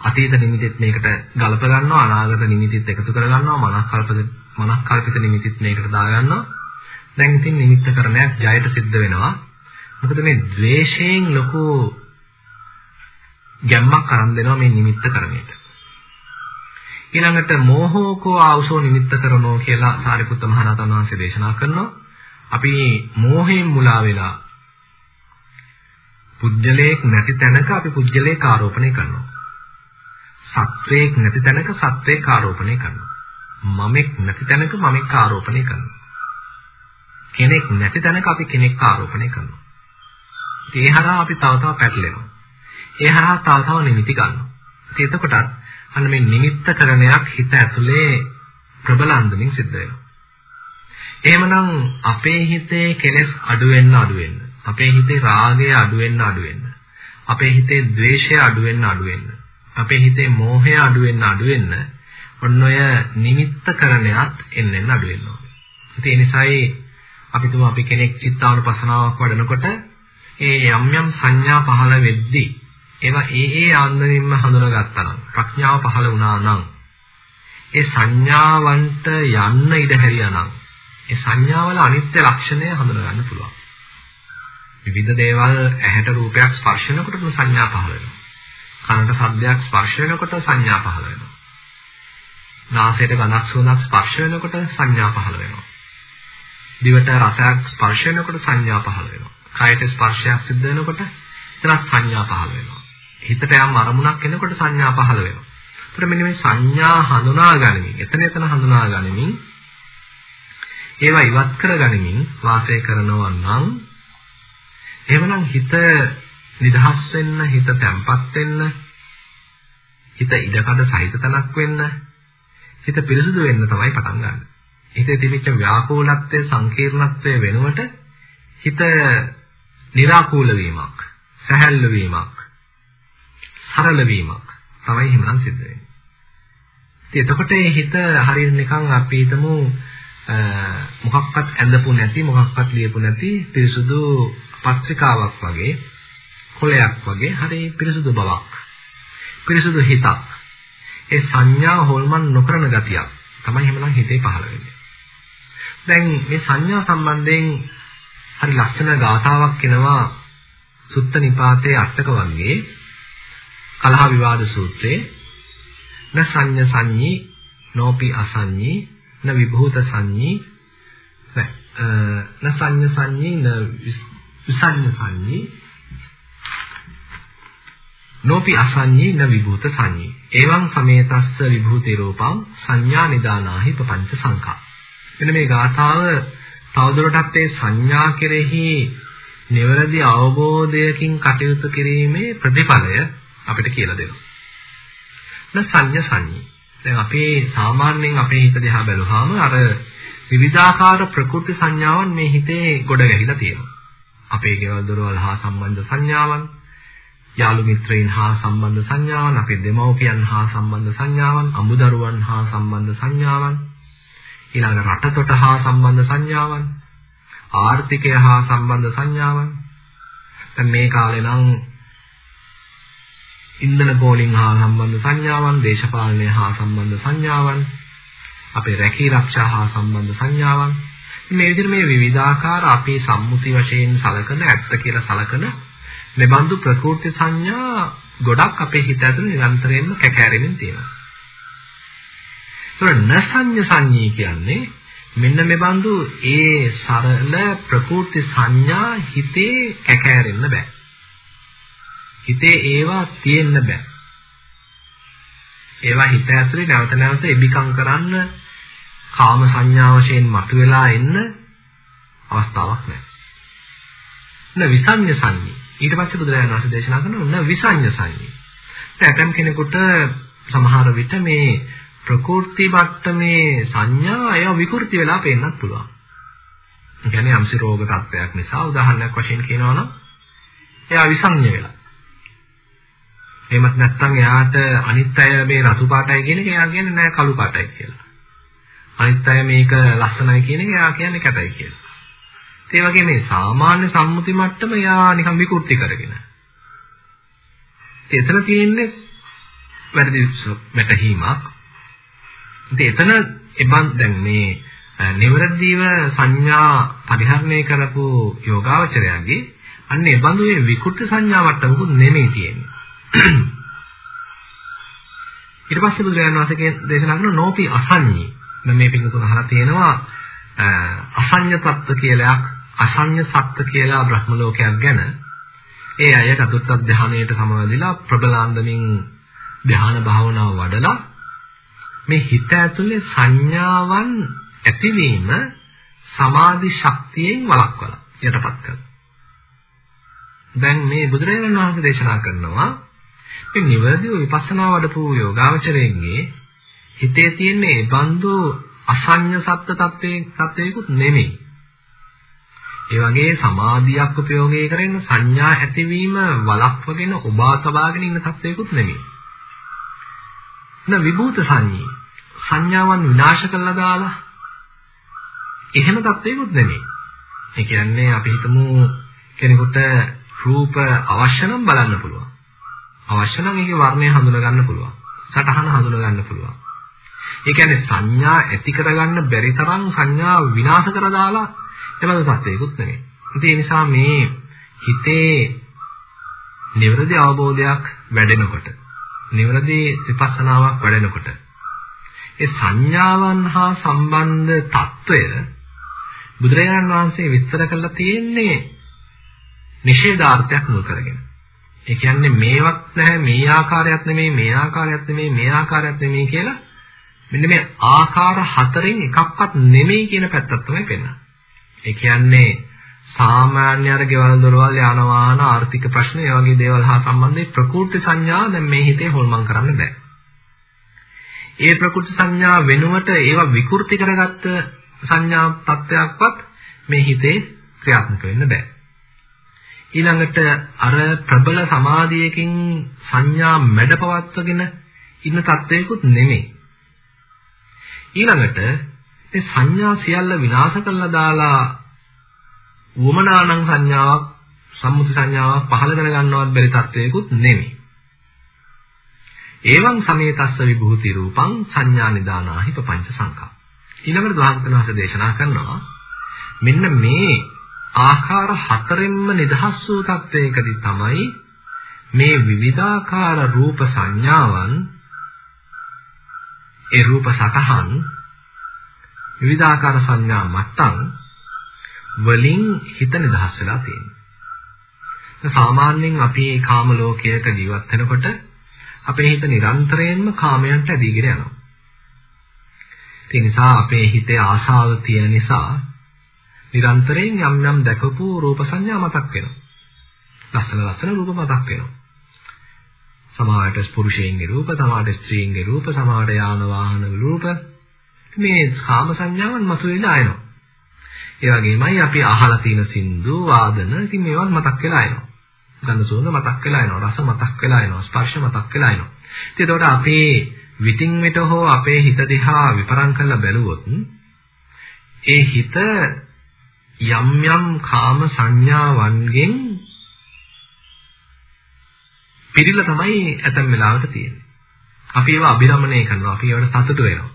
අතීත නිමිතිත් මේකට ගලප ගන්නවා අනාගත නිමිතිත් එකතු කර ගන්නවා මනස්කල්පද මනස්කල්පිත නිමිතිත් මේකට දා ගන්නවා. දැන් ඉතින් නිමිත්ත කරණයක් ජයට සිද්ධ වෙනවා. මොකද මේ ද්වේෂයෙන් ලොකු ගැම්මක් අරන් දෙනවා මේ නිමිත්ත කරණයට. ඊළඟට මෝහෝකෝ ආවසෝ නිමිත්ත කරනෝ කියලා සාරිපුත්ත මහ රහතන් වහන්සේ දේශනා කරනවා. අපි මෝහයෙන් මුලා වෙලා පුජ්‍යලයක් නැති තැනක අපි පුජ්‍යලයක් ආරෝපණය කරනවා. සත්වයක් නැති තැනක සත්වයක් ආරෝපණය කරනවා. මමෙක් නැති තැනක මමෙක් ආරෝපණය කරනවා. කෙනෙක් නැති තැනක අපි කෙනෙක් ආරෝපණය කරනවා. ඒ හරහා අපි තව තව පැටලෙනවා. ඒ හරහා තව තව නිමිති ගන්නවා. ඉතින් එතකොටත් අන්න මේ නිමිත්තකරණයක් හිත ඇතුලේ ප්‍රබල අන්දමින් සිද්ධ වෙනවා. එහෙමනම් අපේ හිතේ කෙලෙස් අඩු වෙන්න අඩු වෙන්න. අපේ හිතේ රාගය අඩු වෙන්න අඩු වෙන්න. අපේ හිතේ ද්වේෂය අඩු වෙන්න අඩු වෙන්න. අපේ හිතේ මෝහය අඩු වෙන්න අඩු වෙන්න. ඔන්න ඔය නිමිත්තකරණයත් එන්නෙන් අඩු වෙනවා. ඉතින් ඒ නිසායි අපි තුමු අපි කෙනෙක් චිත්තානුපසනාවක් වඩනකොට ඒ යම් යම් සංඥා පහළ වෙද්දී ඒවා ඒ ඒ ආන්දමින්ම හඳුනාගත්තා නම් ප්‍රඥාව පහළ වුණා නම් ඒ සංඥාවන්ට යන්න ඉඩ හැරියා නම් ඒ සංඥාවල අනිත්‍ය ලක්ෂණය හඳුනා ගන්න පුළුවන්. විවිධ දේවල් ඇහැට රූපයක් ස්පර්ශ වෙනකොට සංඥා පහළ වෙනවා. කනට ශබ්දයක් ස්පර්ශ වෙනකොට සංඥා පහළ වෙනවා. නාසයට ගඳක් සුවඳක් ස්පර්ශ වෙනකොට සංඥා පහළ වෙනවා. දිවට රසයක් ස්පර්ශ වෙනකොට සංඥා පහළ වෙනවා. කයට ස්පර්ශයක් සිද්ධ වෙනකොට එතන සංඥා පහළ වෙනවා. හිතට යම් අරමුණක් එනකොට සංඥා පහළ වෙනවා. ඒතර මෙන්න මේ සංඥා හඳුනා ගනිමින්, එතන එතන හඳුනා ගනිමින් ඒවා ඉවත් කර ගනිමින් වාසය කරනවා නම් එහෙමනම් හිත නිදහස් වෙන්න, හිත තැම්පත් වෙන්න, හිත ඉඩකඩ සහිත තැනක් වෙන්න, හිත පිරිසුදු වෙන්න තමයි පටන් ගන්න. හිතේ තිබිච්ච ව්‍යාකූලත්වයේ සංකීර්ණත්වයේ වෙනුවට හිත निराකූල වීමක්, සැහැල්ලු වීමක්, සරල වීමක් තමයි හිමනම් සිද්ධ වෙන්නේ. ඉතින් එතකොට මේ හිත හරියට නිකන් අපි හිතමු මොකක්වත් ඇඳපු නැති මොකක්වත් ලියපු නැති පිරිසුදු පත්‍රිකාවක් වගේ කොලයක් වගේ හරි පිරිසුදු බවක් පිරිසුදු හිතක්. ඒ සංඥා හොල්මන් නොකරන ගතියක් තමයි එහෙමනම් හිතේ පහළ වෙන්නේ. දැන් මේ සංඥා සම්බන්ධයෙන් හරි ලස්සන ගාථාවක් එනවා සුත්ත නිපාතයේ අටක වගේ කලහ විවාද සූත්‍රයේ න සංඤ සංඤී නෝපි අසංඤී න විභූත සංඤී න සංඤ සංඤී න විසංඤ සංඤී නෝපි අසංඤී න විභූත සංඤී එවං සමේතස්ස විභූති රූපං සංඥා නිදානාහි පపంచ සංඛා මෙන්න මේ ගාථාව තවදුරටත් ඒ සංඥා කෙරෙහි නිවැරදි අවබෝධයකින් කටයුතු කිරීමේ ප්‍රතිඵලය අපිට කියලා දෙනවා. න සංඥා සංඤී. දැන් අපේ සාමාන්‍යයෙන් අපේ හිත දිහා බැලුවාම අර විවිධාකාර ප්‍රකෘති සංඥාවන් මේ හිතේ ගොඩ ගැහිලා තියෙනවා. අපේ ගෙවල් දොරවල් හා සම්බන්ධ සංඥාවන්, යාළු මිත්‍රයින් හා සම්බන්ධ සංඥාවන්, අපේ දෙමව්පියන් හා සම්බන්ධ සංඥාවන්, අමුදරුවන් හා සම්බන්ධ සංඥාවන්, ඊළඟ රටතොට හා සම්බන්ධ සංඥාවන්, ආර්ථිකය හා සම්බන්ධ සංඥාවන්. දැන් මේ කාලේ නම් ඉන්ධන පෝලිං හා සම්බන්ධ සංඥාවන්, දේශපාලනය හා සම්බන්ධ සංඥාවන්, අපේ රැකී ආරක්ෂා හා සම්බන්ධ සංඥාවන්. මේ විදිහට මේ විවිධාකාර අපේ සම්මුති වශයෙන් සලකන ඇත්ත කියලා සලකන මෙබඳු ප්‍රකෘති සංඥා ගොඩක් අපේ හිත ඇතුළේ නිරන්තරයෙන්ම කැකෑරෙමින් තියෙනවා. ඒතර නසඤ්ඤ සංඤී කියන්නේ මෙන්න මෙබඳු ඒ සරල ප්‍රකෘති සංඥා හිතේ කැකෑරෙන්න බෑ. හිතේ ඒවා තියෙන්න බෑ. ඒවා හිත ඇතුලේ නැවත නැවත එබිකම් කරන්න කාම සංඥා වශයෙන් මතුවලා එන්න අවස්ථාවක් නැහැ. න විසඤ්ඤ සංඤී. ඊට පස්සේ බුදුරජාණන් වහන්සේ දේශනා කරනවා න විසඤ්ඤ සංඤී. දැන් ඇතම් කෙනෙකුට සමහර විට මේ ප්‍රකෘති මට්ටමේ සංඥා අය විකෘති වෙලා පේන්නත් පුළුවන්. ඒ කියන්නේ යම්සි රෝග තත්ත්වයක් නිසා උදාහරණයක් වශයෙන් කියනවා නම් එයා විසඤ්ඤ වෙලා. එහෙමත් නැත්නම් එයාට අනිත් අය මේ රතු පාටයි කියන එක එයා කියන්නේ නෑ කළු පාටයි කියලා. අනිත් අය මේක ලස්සනයි කියන එක එයා කියන්නේ කැතයි කියලා. ඒ වගේ මේ සාමාන්‍ය සම්මුති මට්ටම එයා නිකන් විකෘති කරගෙන. එතන තියෙන්නේ වැරදි වැටහීමක්. ඉතින් එතන එබන් දැන් මේ නිවරදීව සංඥා පරිහරණය කරපු යෝගාවචරයන්ගේ අන්න ඒ බඳු මේ විකෘති සංඥා මට්ටමකුත් නෙමෙයි තියෙන්නේ. ඊට පස්සේ බුදුරජාණන් වහන්සේ දේශනා කරන නෝපි අසඤ්ඤී. මම මේ පිටුතුන අහලා තියෙනවා අසඤ්ඤ තත්ත්ව කියලාක් අසඤ්ඤ සත්ත්ව කියලා බ්‍රහ්ම ලෝකයක් ගැන. ඒ අය චතුත්ථ ධානයට සමවැදිලා ප්‍රබලාන්දමින් ධාන භාවනාව වඩලා මේ හිත ඇතුලේ සංඥාවන් ඇතිවීම සමාධි ශක්තියෙන් වළක්වලා යටපත් කරනවා. දැන් මේ බුදුරජාණන් වහන්සේ දේශනා කරනවා මේ නිවැරදිව විපස්සනා වඩපු යෝගාවචරයෙන්ගේ හිතේ තියෙන ඒ බඳු අසඤ්ඤ සත්ත්ව තත්ත්වයේ තත්ත්වයකුත් නෙමෙයි. ඒ වගේ සමාධියක් උපයෝගය කරගෙන සංඥා ඇතිවීම වළක්වගෙන ඔබා තබාගෙන ඉන්න තත්ත්වයකුත් නෙමෙයි. න විභූත සංඤී සංඥාවන් විනාශ කළා දාලා එහෙම තත්ත්වයකුත් නෙමෙයි. ඒ කියන්නේ අපි හිතමු කෙනෙකුට රූප අවශ්‍ය නම් බලන්න පුළුවන්. අවශ්‍ය නම් ඒකේ වර්ණය හඳුනා ගන්න පුළුවන්. සටහන හඳුනා ගන්න පුළුවන්. ඒ කියන්නේ සංඥා ඇති කරගන්න බැරි තරම් සංඥා විනාශ කර දාලා එබඳු සත්‍යයකුත් නෙමෙයි. ඒ නිසා මේ හිතේ නිවැරදි අවබෝධයක් වැඩෙනකොට නිවැරදි විපස්සනාවක් වැඩෙනකොට ඒ සංඥාවන් හා සම්බන්ධ తত্ত্বය බුදුරජාණන් වහන්සේ විස්තර කරලා තියෙන්නේ නිෂේධාර්ථයක් මුල් කරගෙන. ඒ කියන්නේ මේවත් නැහැ මේ ආකාරයක් නෙමෙයි මේ ආකාරයක් නෙමෙයි මේ ආකාරයක් නෙමෙයි කියලා මෙන්න මේ ආකාර හතරෙන් එකක්වත් නෙමෙයි කියන පැත්තක් තමයි පෙන්වන්නේ. ඒ කියන්නේ සාමාන්‍ය අර ගෙවල් දොරවල් යාන වාහන ආර්ථික ප්‍රශ්න ඒ වගේ දේවල් හා සම්බන්ධයෙන් ප්‍රකෘති සංඥා දැන් මේ හිතේ හොල්මන් කරන්න බෑ. ඒ ප්‍රකෘති සංඥා වෙනුවට ඒවා විකෘති කරගත්ත සංඥා තත්ත්වයක්වත් මේ හිතේ ක්‍රියාත්මක වෙන්න බෑ. ඊළඟට අර ප්‍රබල සමාධියකින් සංඥා මැඩපවත්වගෙන ඉන්න තත්ත්වයකුත් නෙමෙයි. ඊළඟට මේ සංඥා සියල්ල විනාශ කළා දාලා වමනානං සංඥාවක් සම්මුති සංඥාවක් පහළ කර ගන්නවත් බැරි තත්වයකුත් නෙමෙයි. එවං සමේතස්ස විභූති රූපං සංඥා නිදානාහි පංච සංඛා. ඊළඟට ධාර්මතනවාස දේශනා කරනවා මෙන්න මේ ආකාර හතරෙන්ම නිදහස් වූ තත්වයකදී තමයි මේ විවිධාකාර රූප සංඥාවන් ඒ රූප සතහන් විවිධාකාර සංඥා මට්ටම් වලින් හිත නිදහස් වෙලා තියෙනවා. සාමාන්‍යයෙන් අපි මේ කාම ලෝකයක ජීවත් වෙනකොට අපේ හිත නිරන්තරයෙන්ම කාමයන්ට ඇදීගෙන යනවා. ඒ නිසා අපේ හිතේ ආශාව තියෙන නිසා නිරන්තරයෙන් යම් යම් දැකපු රූප සංඥා මතක් වෙනවා. ලස්සන ලස්සන රූප මතක් වෙනවා. සමහරට පුරුෂයන්ගේ රූප, සමහරට ස්ත්‍රීන්ගේ රූප, සමහරට යාන වාහන රූප මේ කාම සංඥාවන් මතුවෙලා ආයෙනවා. ඒ වගේමයි අපි අහලා තියෙන සින්දු වාදන ඉතින් මේවත් මතක් වෙලා ආයෙනවා. ගඳ සුවඳ මතක් වෙලා ආයෙනවා. රස මතක් වෙලා ආයෙනවා. ස්පර්ශ මතක් වෙලා ආයෙනවා. ඉතින් ඒතකොට අපේ විතින් මෙට හෝ අපේ හිත දිහා විපරම් කරලා බැලුවොත් ඒ හිත යම් යම් කාම සංඥාවන්ගෙන් පිළිලා තමයි ඇතම් වෙලාවට තියෙන්නේ. අපි ඒවා අභිරමණය කරනවා. අපි ඒවට සතුටු වෙනවා.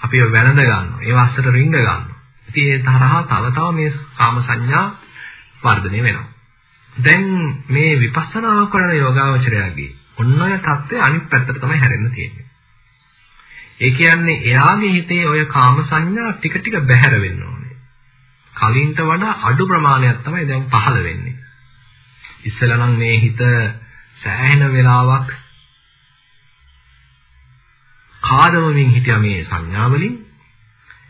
අපි ඒවා වැළඳ ගන්නවා. ඒවා අස්සට රිංග ගන්නවා. ඉතින් ඒ තරහා තව තව මේ කාම සංඥා වර්ධනය වෙනවා. දැන් මේ විපස්සනා කරන යෝගාවචරයගේ ඔන්න ඔය தත්ත්වය අනිත් පැත්තට තමයි හැරෙන්න තියෙන්නේ. ඒ කියන්නේ එයාගේ හිතේ ඔය කාම සංඥා ටික ටික බැහැර වෙන්න ඕනේ. කලින්ට වඩා අඩු ප්‍රමාණයක් තමයි දැන් පහළ වෙන්නේ. ඉස්සෙල්ලා නම් මේ හිත සෑහෙන වෙලාවක් කාදවමින් හිටියා මේ සංඥාවලින්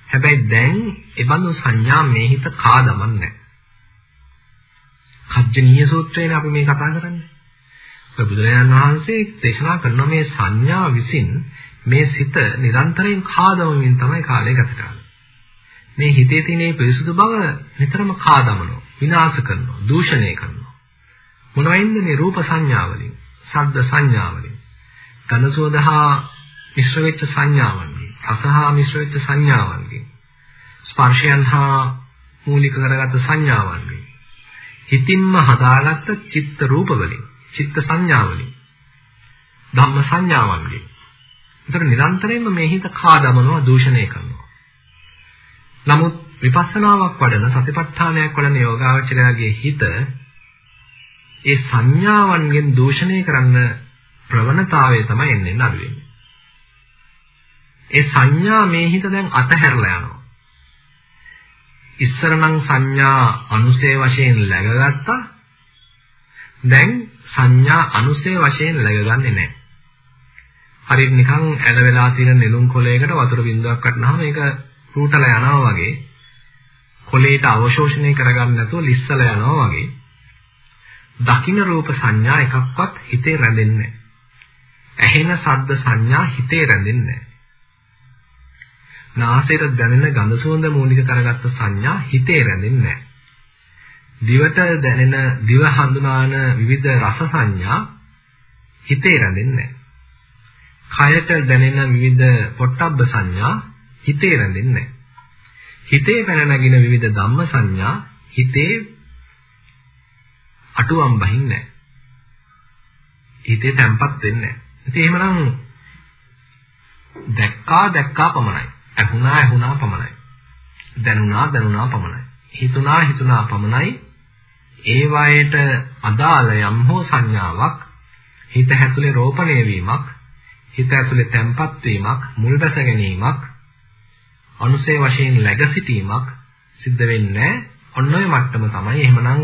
හැබැයි දැන් ඒබඳු සංඥා මේ හිත කාදමන්නේ කජ්ජනීය සූත්‍රයෙන් අපි මේ කතා කරන්නේ. බුදුරජාණන් වහන්සේ දේශනා කරන මේ සංඥා විසින් මේ සිත නිරන්තරයෙන් කාදවමින් තමයි කාලය ගත කරන්නේ. මේ හිතේ තියෙන පිරිසුදු බව නිතරම කාදමනවා, විනාශ කරනවා, දූෂණය කරනවා. මොනවයින්ද මේ රූප සංඥාවලින්, ශබ්ද සංඥාවලින්, ගන්ධ සුවඳහා මිශ්‍ර වෙච්ච සංඥාවන් රසහා මිශ්‍ර වෙච්ච සංඥාවන්ගෙන් ස්පර්ශයන් හා මූලික කරගත් සංඥාවන්ගෙන් හිතින්ම හදාගත්ත චිත්ත රූප වලින් චිත්ත සංඥාවලින් ධම්ම සංඥාවන්ගෙන්. ඒතර නිරන්තරයෙන්ම මේ හිත කාදමනවා දූෂණය කරනවා. නමුත් විපස්සනාවක් වඩන සතිපට්ඨානයක් වඩන යෝගාවචරයාගේ හිත ඒ සංඥාවන්ගෙන් දූෂණය කරන්න ප්‍රවණතාවය තමයි එන්නේ අඩු වෙන්නේ ඒ සංඥා මේ හිත දැන් අතහැරලා යනවා. ඉස්සර නම් සංඥා අනුසය වශයෙන් läගගත්තා. දැන් සංඥා අනුසය වශයෙන් läගගන්නේ නැහැ. හරියට නිකන් ඇල වෙලා තියෙන නෙළුම් කොළයකට වතුර බින්දුවක් වටනහම ඒක රූටලා යනවා වගේ කොළේට අවශෝෂණය කරගන්න නැතුව ලිස්සලා යනවා වගේ දකින්න රූප සංඥා එකක්වත් හිතේ රැඳෙන්නේ නැහැ. ඇහෙන ශබ්ද සංඥා හිතේ රැඳෙන්නේ නැහැ. නාසයට දැනෙන ගඳ සුවඳ මූලික කරගත්ත සංඥා හිතේ රැඳෙන්නේ නැහැ. දිවට දැනෙන දිව හඳුනාන විවිධ රස සංඥා හිතේ රැඳෙන්නේ නැහැ. කයට දැනෙන විවිධ පොට්ටබ්බ සංඥා හිතේ රැඳෙන්නේ නැහැ. හිතේ පැන නැගින විවිධ ධම්ම සංඥා හිතේ අටුවම් බහින්නේ නැහැ. හිතේ තැම්පත් වෙන්නේ නැහැ. ඉතින් එහෙමනම් දැක්කා දැක්කා පමණයි. ඇහුණා ඇහුණා පමණයි. දැනුණා දැනුණා පමණයි. හිතුණා හිතුණා පමණයි. ඒ වයයට අදාළ යම් හෝ සංඥාවක් හිත ඇතුලේ රෝපණය වීමක් හිත ඇතුලේ තැම්පත් වීමක් මුල් බැස ගැනීමක් අනුසේ වශයෙන් läග සිටීමක් සිද්ධ වෙන්නේ ඔන්න ඔය මට්ටම තමයි එහෙමනම්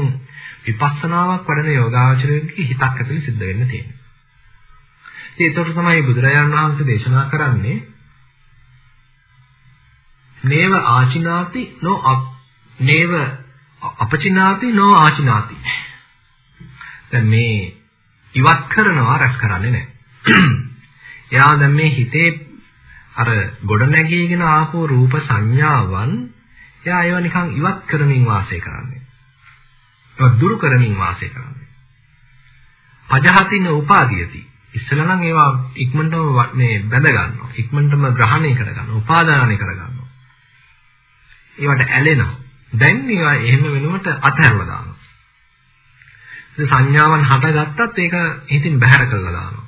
විපස්සනාවක් වඩන යෝගාචරයේ හිතක් ඇතුලේ සිද්ධ වෙන්න තියෙන්නේ. ඉතින් ඒතකොට තමයි බුදුරජාණන් වහන්සේ දේශනා කරන්නේ නේව ආචිනාති නෝ නේව අපචිනාති නෝ ආචිනාති. දැන් මේ ඉවත් කරනවා රැස් කරන්නේ නැහැ. එයා දැන් මේ හිතේ අර ගොඩ නැගීගෙන ආපු රූප සංඥාවන් එයා ඒවා නිකන් ඉවත් කරමින් වාසය කරන්නේ. ඒවා දුරු කරමින් වාසය කරන්නේ. පජහතින උපාදීයති. ඉස්සෙල්ලා නම් ඒවා ඉක්මනටම මේ බැඳ ගන්නවා. ඉක්මනටම ග්‍රහණය කර ගන්නවා. උපාදානය කර ගන්නවා. ඒවට ඇලෙනවා. දැන් ඒවා එහෙම වෙනුවට අතහැරලා දානවා. ඉතින් සංඥාවන් හටගත්තත් ඒක හිතින් බැහැර කරලා දානවා.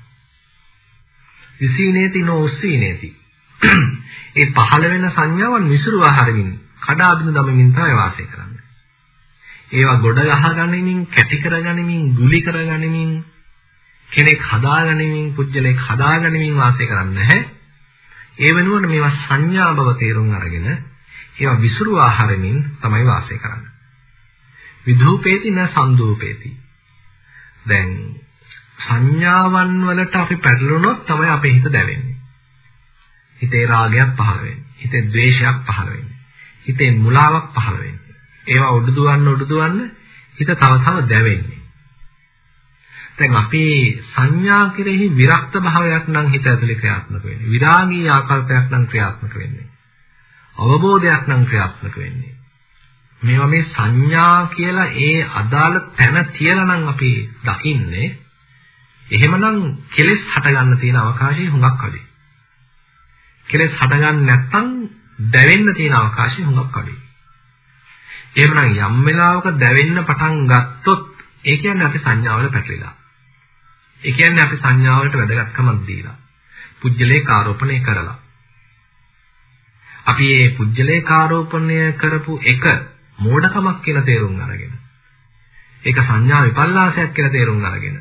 විසීනේති නොඋස්සීනේති. ඒ පහළ වෙන සංඥාවන් විසිරුවා හරින්න කඩා බිඳ දමමින් තමයි වාසය කරන්නේ. ඒවා ගොඩ ගහගනිමින්, කැටි කරගනිමින්, ගුලි කරගනිමින් කෙනෙක් හදාගනිමින්, පුජ්‍යලෙක් හදාගනිමින් වාසය කරන්නේ නැහැ. ඒ වෙනුවට මේවා සංඥා බව තේරුම් අරගෙන ඒවා විසුරු ආහාරමින් තමයි වාසය කරන්නේ. විධූපේති න සන්දූපේති. දැන් සංඥාවන් වලට අපි පැටලුනොත් තමයි අපේ හිත දැවෙන්නේ. හිතේ රාගයක් පහළ වෙන්නේ. හිතේ ද්වේෂයක් පහළ වෙන්නේ. හිතේ මුලාවක් පහළ වෙන්නේ. ඒවා උඩුදුවන්න උඩුදුවන්න හිත තව තව දැවෙන්නේ. දැන් අපි සංඥා කෙරෙහි විරක්ත භාවයක් නම් හිත ඇතුලේ ක්‍රියාත්මක වෙන්නේ. විරාගී ආකල්පයක් නම් ක්‍රියාත්මක වෙන්නේ. අවබෝධයක් නම් ක්‍රියාත්මක වෙන්නේ. මේවා මේ සංඥා කියලා ඒ අදාළ තැන තියලා නම් අපි දකින්නේ. එහෙමනම් කෙලෙස් හටගන්න තියෙන අවකාශය හුඟක් අඩුයි. කෙලෙස් හටගන්න නැත්නම් දැවෙන්න තියෙන අවකාශය හුඟක් අඩුයි. එහෙමනම් යම් වෙලාවක දැවෙන්න පටන් ගත්තොත් ඒ කියන්නේ අපි සංඥාවල පැටලිලා. ඒ කියන්නේ අපි සංඥාවලට වැදගත්කමක් දීලා. පුජ්‍යලේ කාරෝපණය කරලා. අපි මේ පුජ්‍යලේකාරෝපණය කරපු එක මෝඩකමක් කියලා තේරුම් අරගෙන ඒක සංඥා විපල්ලාසයක් කියලා තේරුම් අරගෙන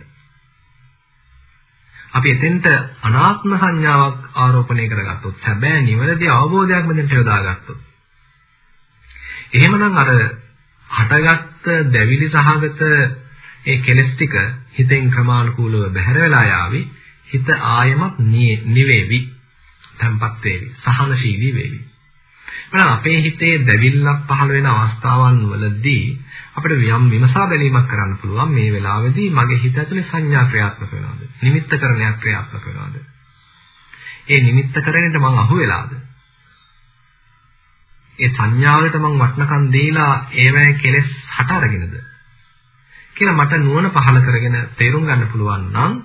අපි එතෙන්ට අනාත්ම සංඥාවක් ආරෝපණය කරගත්තොත් සැබෑ නිවැරදි අවබෝධයක් මෙතෙන්ට යොදාගත්තොත්. එහෙමනම් අර හටගත්ත දැවිලි සහගත ඒ කෙලස් ටික හිතෙන් ක්‍රමානුකූලව බැහැර වෙලා යාවි. හිත ආයමත් නිවේවි. තැම්පත් වේවි. සහනශීලී වේවි. එහෙනම් අපේ හිතේ දැවිල්ලක් පහළ වෙන අවස්ථාවන් වලදී අපිට යම් විමසා බැලීමක් කරන්න පුළුවන් මේ වෙලාවේදී මගේ හිත ඇතුලේ සංඥා ක්‍රියාත්මක වෙනවද? නිමිත්තකරණයක් ක්‍රියාත්මක වෙනවද? ඒ නිමිත්තකරණයට මං අහු වෙලාද? ඒ සංඥාවලට මං වටනකම් දීලා ඒවැය කෙලෙස් හට අරගෙනද? කියලා මට නුවණ පහළ කරගෙන තේරුම් ගන්න පුළුවන් නම්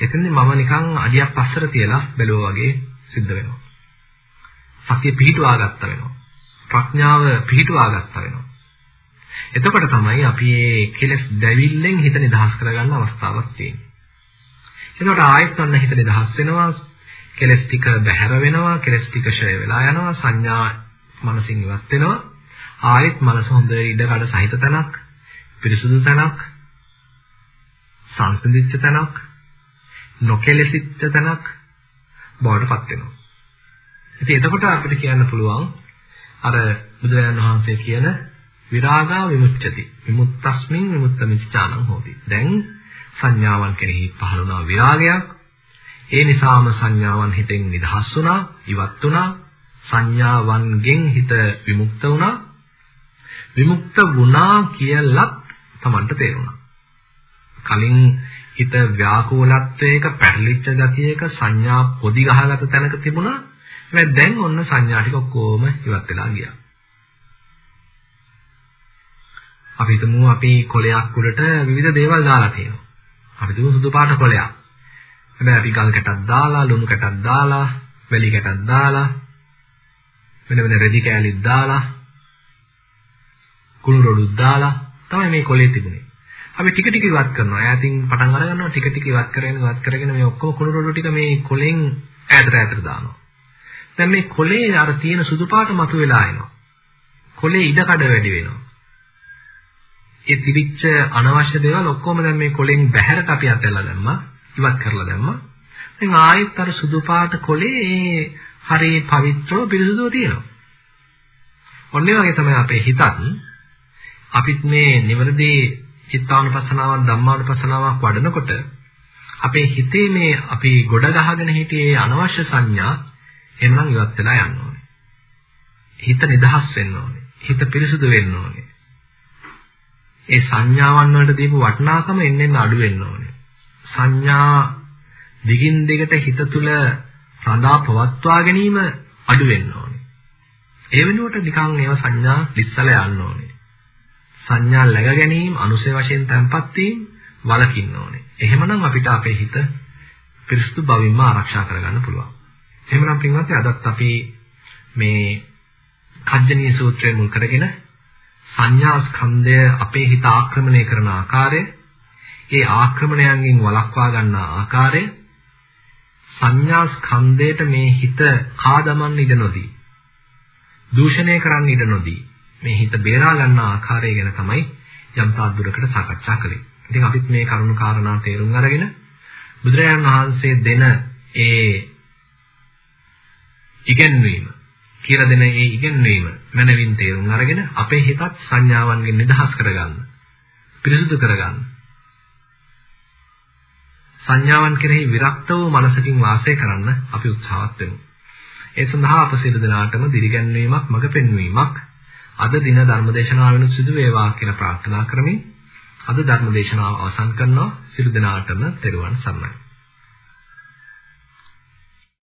එතෙන්දී මම නිකන් අඩියක් පස්සට තියලා බැලුවා වගේ සිද්ධ වෙනවා. සතිය පිහිටුවා ගත්ත වෙනවා. ප්‍රඥාව පිහිටුවා ගත්ත වෙනවා. එතකොට තමයි අපි මේ කෙලස් දැවිල්ලෙන් හිත නිදහස් කරගන්න අවස්ථාවක් තියෙන්නේ. එතකොට ආයෙත් ඔන්න හිත නිදහස් වෙනවා. කෙලස් ටික බැහැර වෙනවා. කෙලස් ටික ෂය වෙලා යනවා. සංඥා මනසින් ඉවත් වෙනවා. ආයෙත් මනස හොඳ ඉඩ කඩ සහිත තැනක්, පිරිසුදු තැනක්, සංසිඳිච්ච තැනක්, නොකෙලසිච්ච තැනක් බවට පත් වෙනවා. ඉතින් එතකොට අපිට කියන්න පුළුවන් අර බුදුරජාණන් වහන්සේ කියන විරාගා විමුච්ඡති. විමුක්තස්මින් විමුක්තමිච්ඡානං හෝති. දැන් සංඥාවන් කෙරෙහි පහළ වුණා විරාගයක්. ඒ නිසාම සංඥාවන් හිතෙන් නිදහස් වුණා, ඉවත් වුණා. සංඥාවන්ගෙන් හිත විමුක්ත වුණා. විමුක්ත වුණා කියලත් Tamanට තේරුණා. කලින් හිත ව්‍යාකූලත්වයක පැටලිච්ච ගතියක සංඥා පොදි ගහගත තැනක තිබුණා හැබැයි දැන් ඔන්න සංඥා ටික ඔක්කොම ඉවත් වෙලා ගියා. අපි හිතමු අපි කොලයක් උඩට විවිධ දේවල් දාලා තියෙනවා. අපි දුමු සුදු පාට කොලයක්. හැබැයි අපි ගල් කැටක් දාලා, ලුණු කැටක් දාලා, වැලි කැටක් දාලා, වෙන වෙන රෙදි කෑලිත් දාලා, කුණු රොඩුත් දාලා තමයි මේ කොලේ තිබුණේ. අපි ටික ටික ඉවත් කරනවා. ඈතින් පටන් අර ගන්නවා ටික ටික ඉවත් කරගෙන ඉවත් කරගෙන මේ ඔක්කොම කුණු රොඩු ටික මේ කොලෙන් ඈතට ඈතට දානවා. දැන් මේ කොලේ අර තියෙන සුදු පාට මතුවලා එනවා. කොලේ ඉඩකඩ වැඩි වෙනවා. ඒ තිබිච්ච අනවශ්‍ය දේවල් ඔක්කොම දැන් මේ කොලෙන් බැහැරට අපි අතල්ලා දැම්මා. ඉවත් කරලා දැම්මා. දැන් ආයෙත් අර සුදු පාට කොලේ ඒ හරි පවිත්‍රව පිරිසුදුව තියෙනවා. ඔන්නේ වගේ තමයි අපේ හිතත් අපිත් මේ නිවර්දී චිත්තානුපස්සනාවක් ධම්මානුපස්සනාවක් වඩනකොට අපේ හිතේ මේ අපි ගොඩ ගහගෙන හිටියේ අනවශ්‍ය සංඥා එන්නම් ඉවත් වෙලා යන්න ඕනේ. හිත නිදහස් වෙන්න ඕනේ. හිත පිරිසුදු වෙන්න ඕනේ. ඒ සංඥාවන් වලට දීපු වටිනාකම එන්නෙන් අඩු වෙන්න ඕනේ. සංඥා දිගින් දිගට හිත තුල රඳා පවත්වා ගැනීම අඩු වෙන්න ඕනේ. ඒ වෙනුවට නිකන් ඒව සංඥා ලිස්සලා යන්න ඕනේ. සංඥා läග ගැනීම අනුසය වශයෙන් තැම්පත් වීම වලකින්න ඕනේ. එහෙමනම් අපිට අපේ හිත පිරිසුදු බවින්ම ආරක්ෂා කරගන්න පුළුවන්. එහෙමනම් පින්වත්නි අදත් අපි මේ කජ්ජනීය සූත්‍රය මුල් කරගෙන සංඥා ස්කන්ධය අපේ හිත ආක්‍රමණය කරන ආකාරය, ඒ ආක්‍රමණයන්ගෙන් වළක්වා ගන්නා ආකාරය, සංඥා ස්කන්ධයට මේ හිත කාදමන් ඉඩ නොදී, දූෂණය කරන්න ඉඩ නොදී, මේ හිත බේරා ගන්නා ආකාරය ගැන තමයි යම් තාද්දුරකට සාකච්ඡා කළේ. ඉතින් අපිත් මේ කරුණු කාරණා තේරුම් අරගෙන බුදුරජාණන් වහන්සේ දෙන ඒ ඉගැන්වීම කියලා දෙන ඒ ඉගැන්වීම මනවින් තේරුම් අරගෙන අපේ හිතත් සංඥාවන්ගෙන් නිදහස් කරගන්න. පිරිසුදු කරගන්න. සංඥාවන් කෙරෙහි විරක්ත වූ මනසකින් වාසය කරන්න අපි උත්සාහවත් වෙමු. ඒ සඳහා අප සියලු දෙනාටම දිරිගැන්වීමක් මඟ පෙන්වීමක් අද දින ධර්මදේශනාවෙන් සිදු වේවා කියලා ප්‍රාර්ථනා කරමින් අද ධර්මදේශනාව අවසන් කරනවා සියලු දෙනාටම තෙරුවන් සරණයි.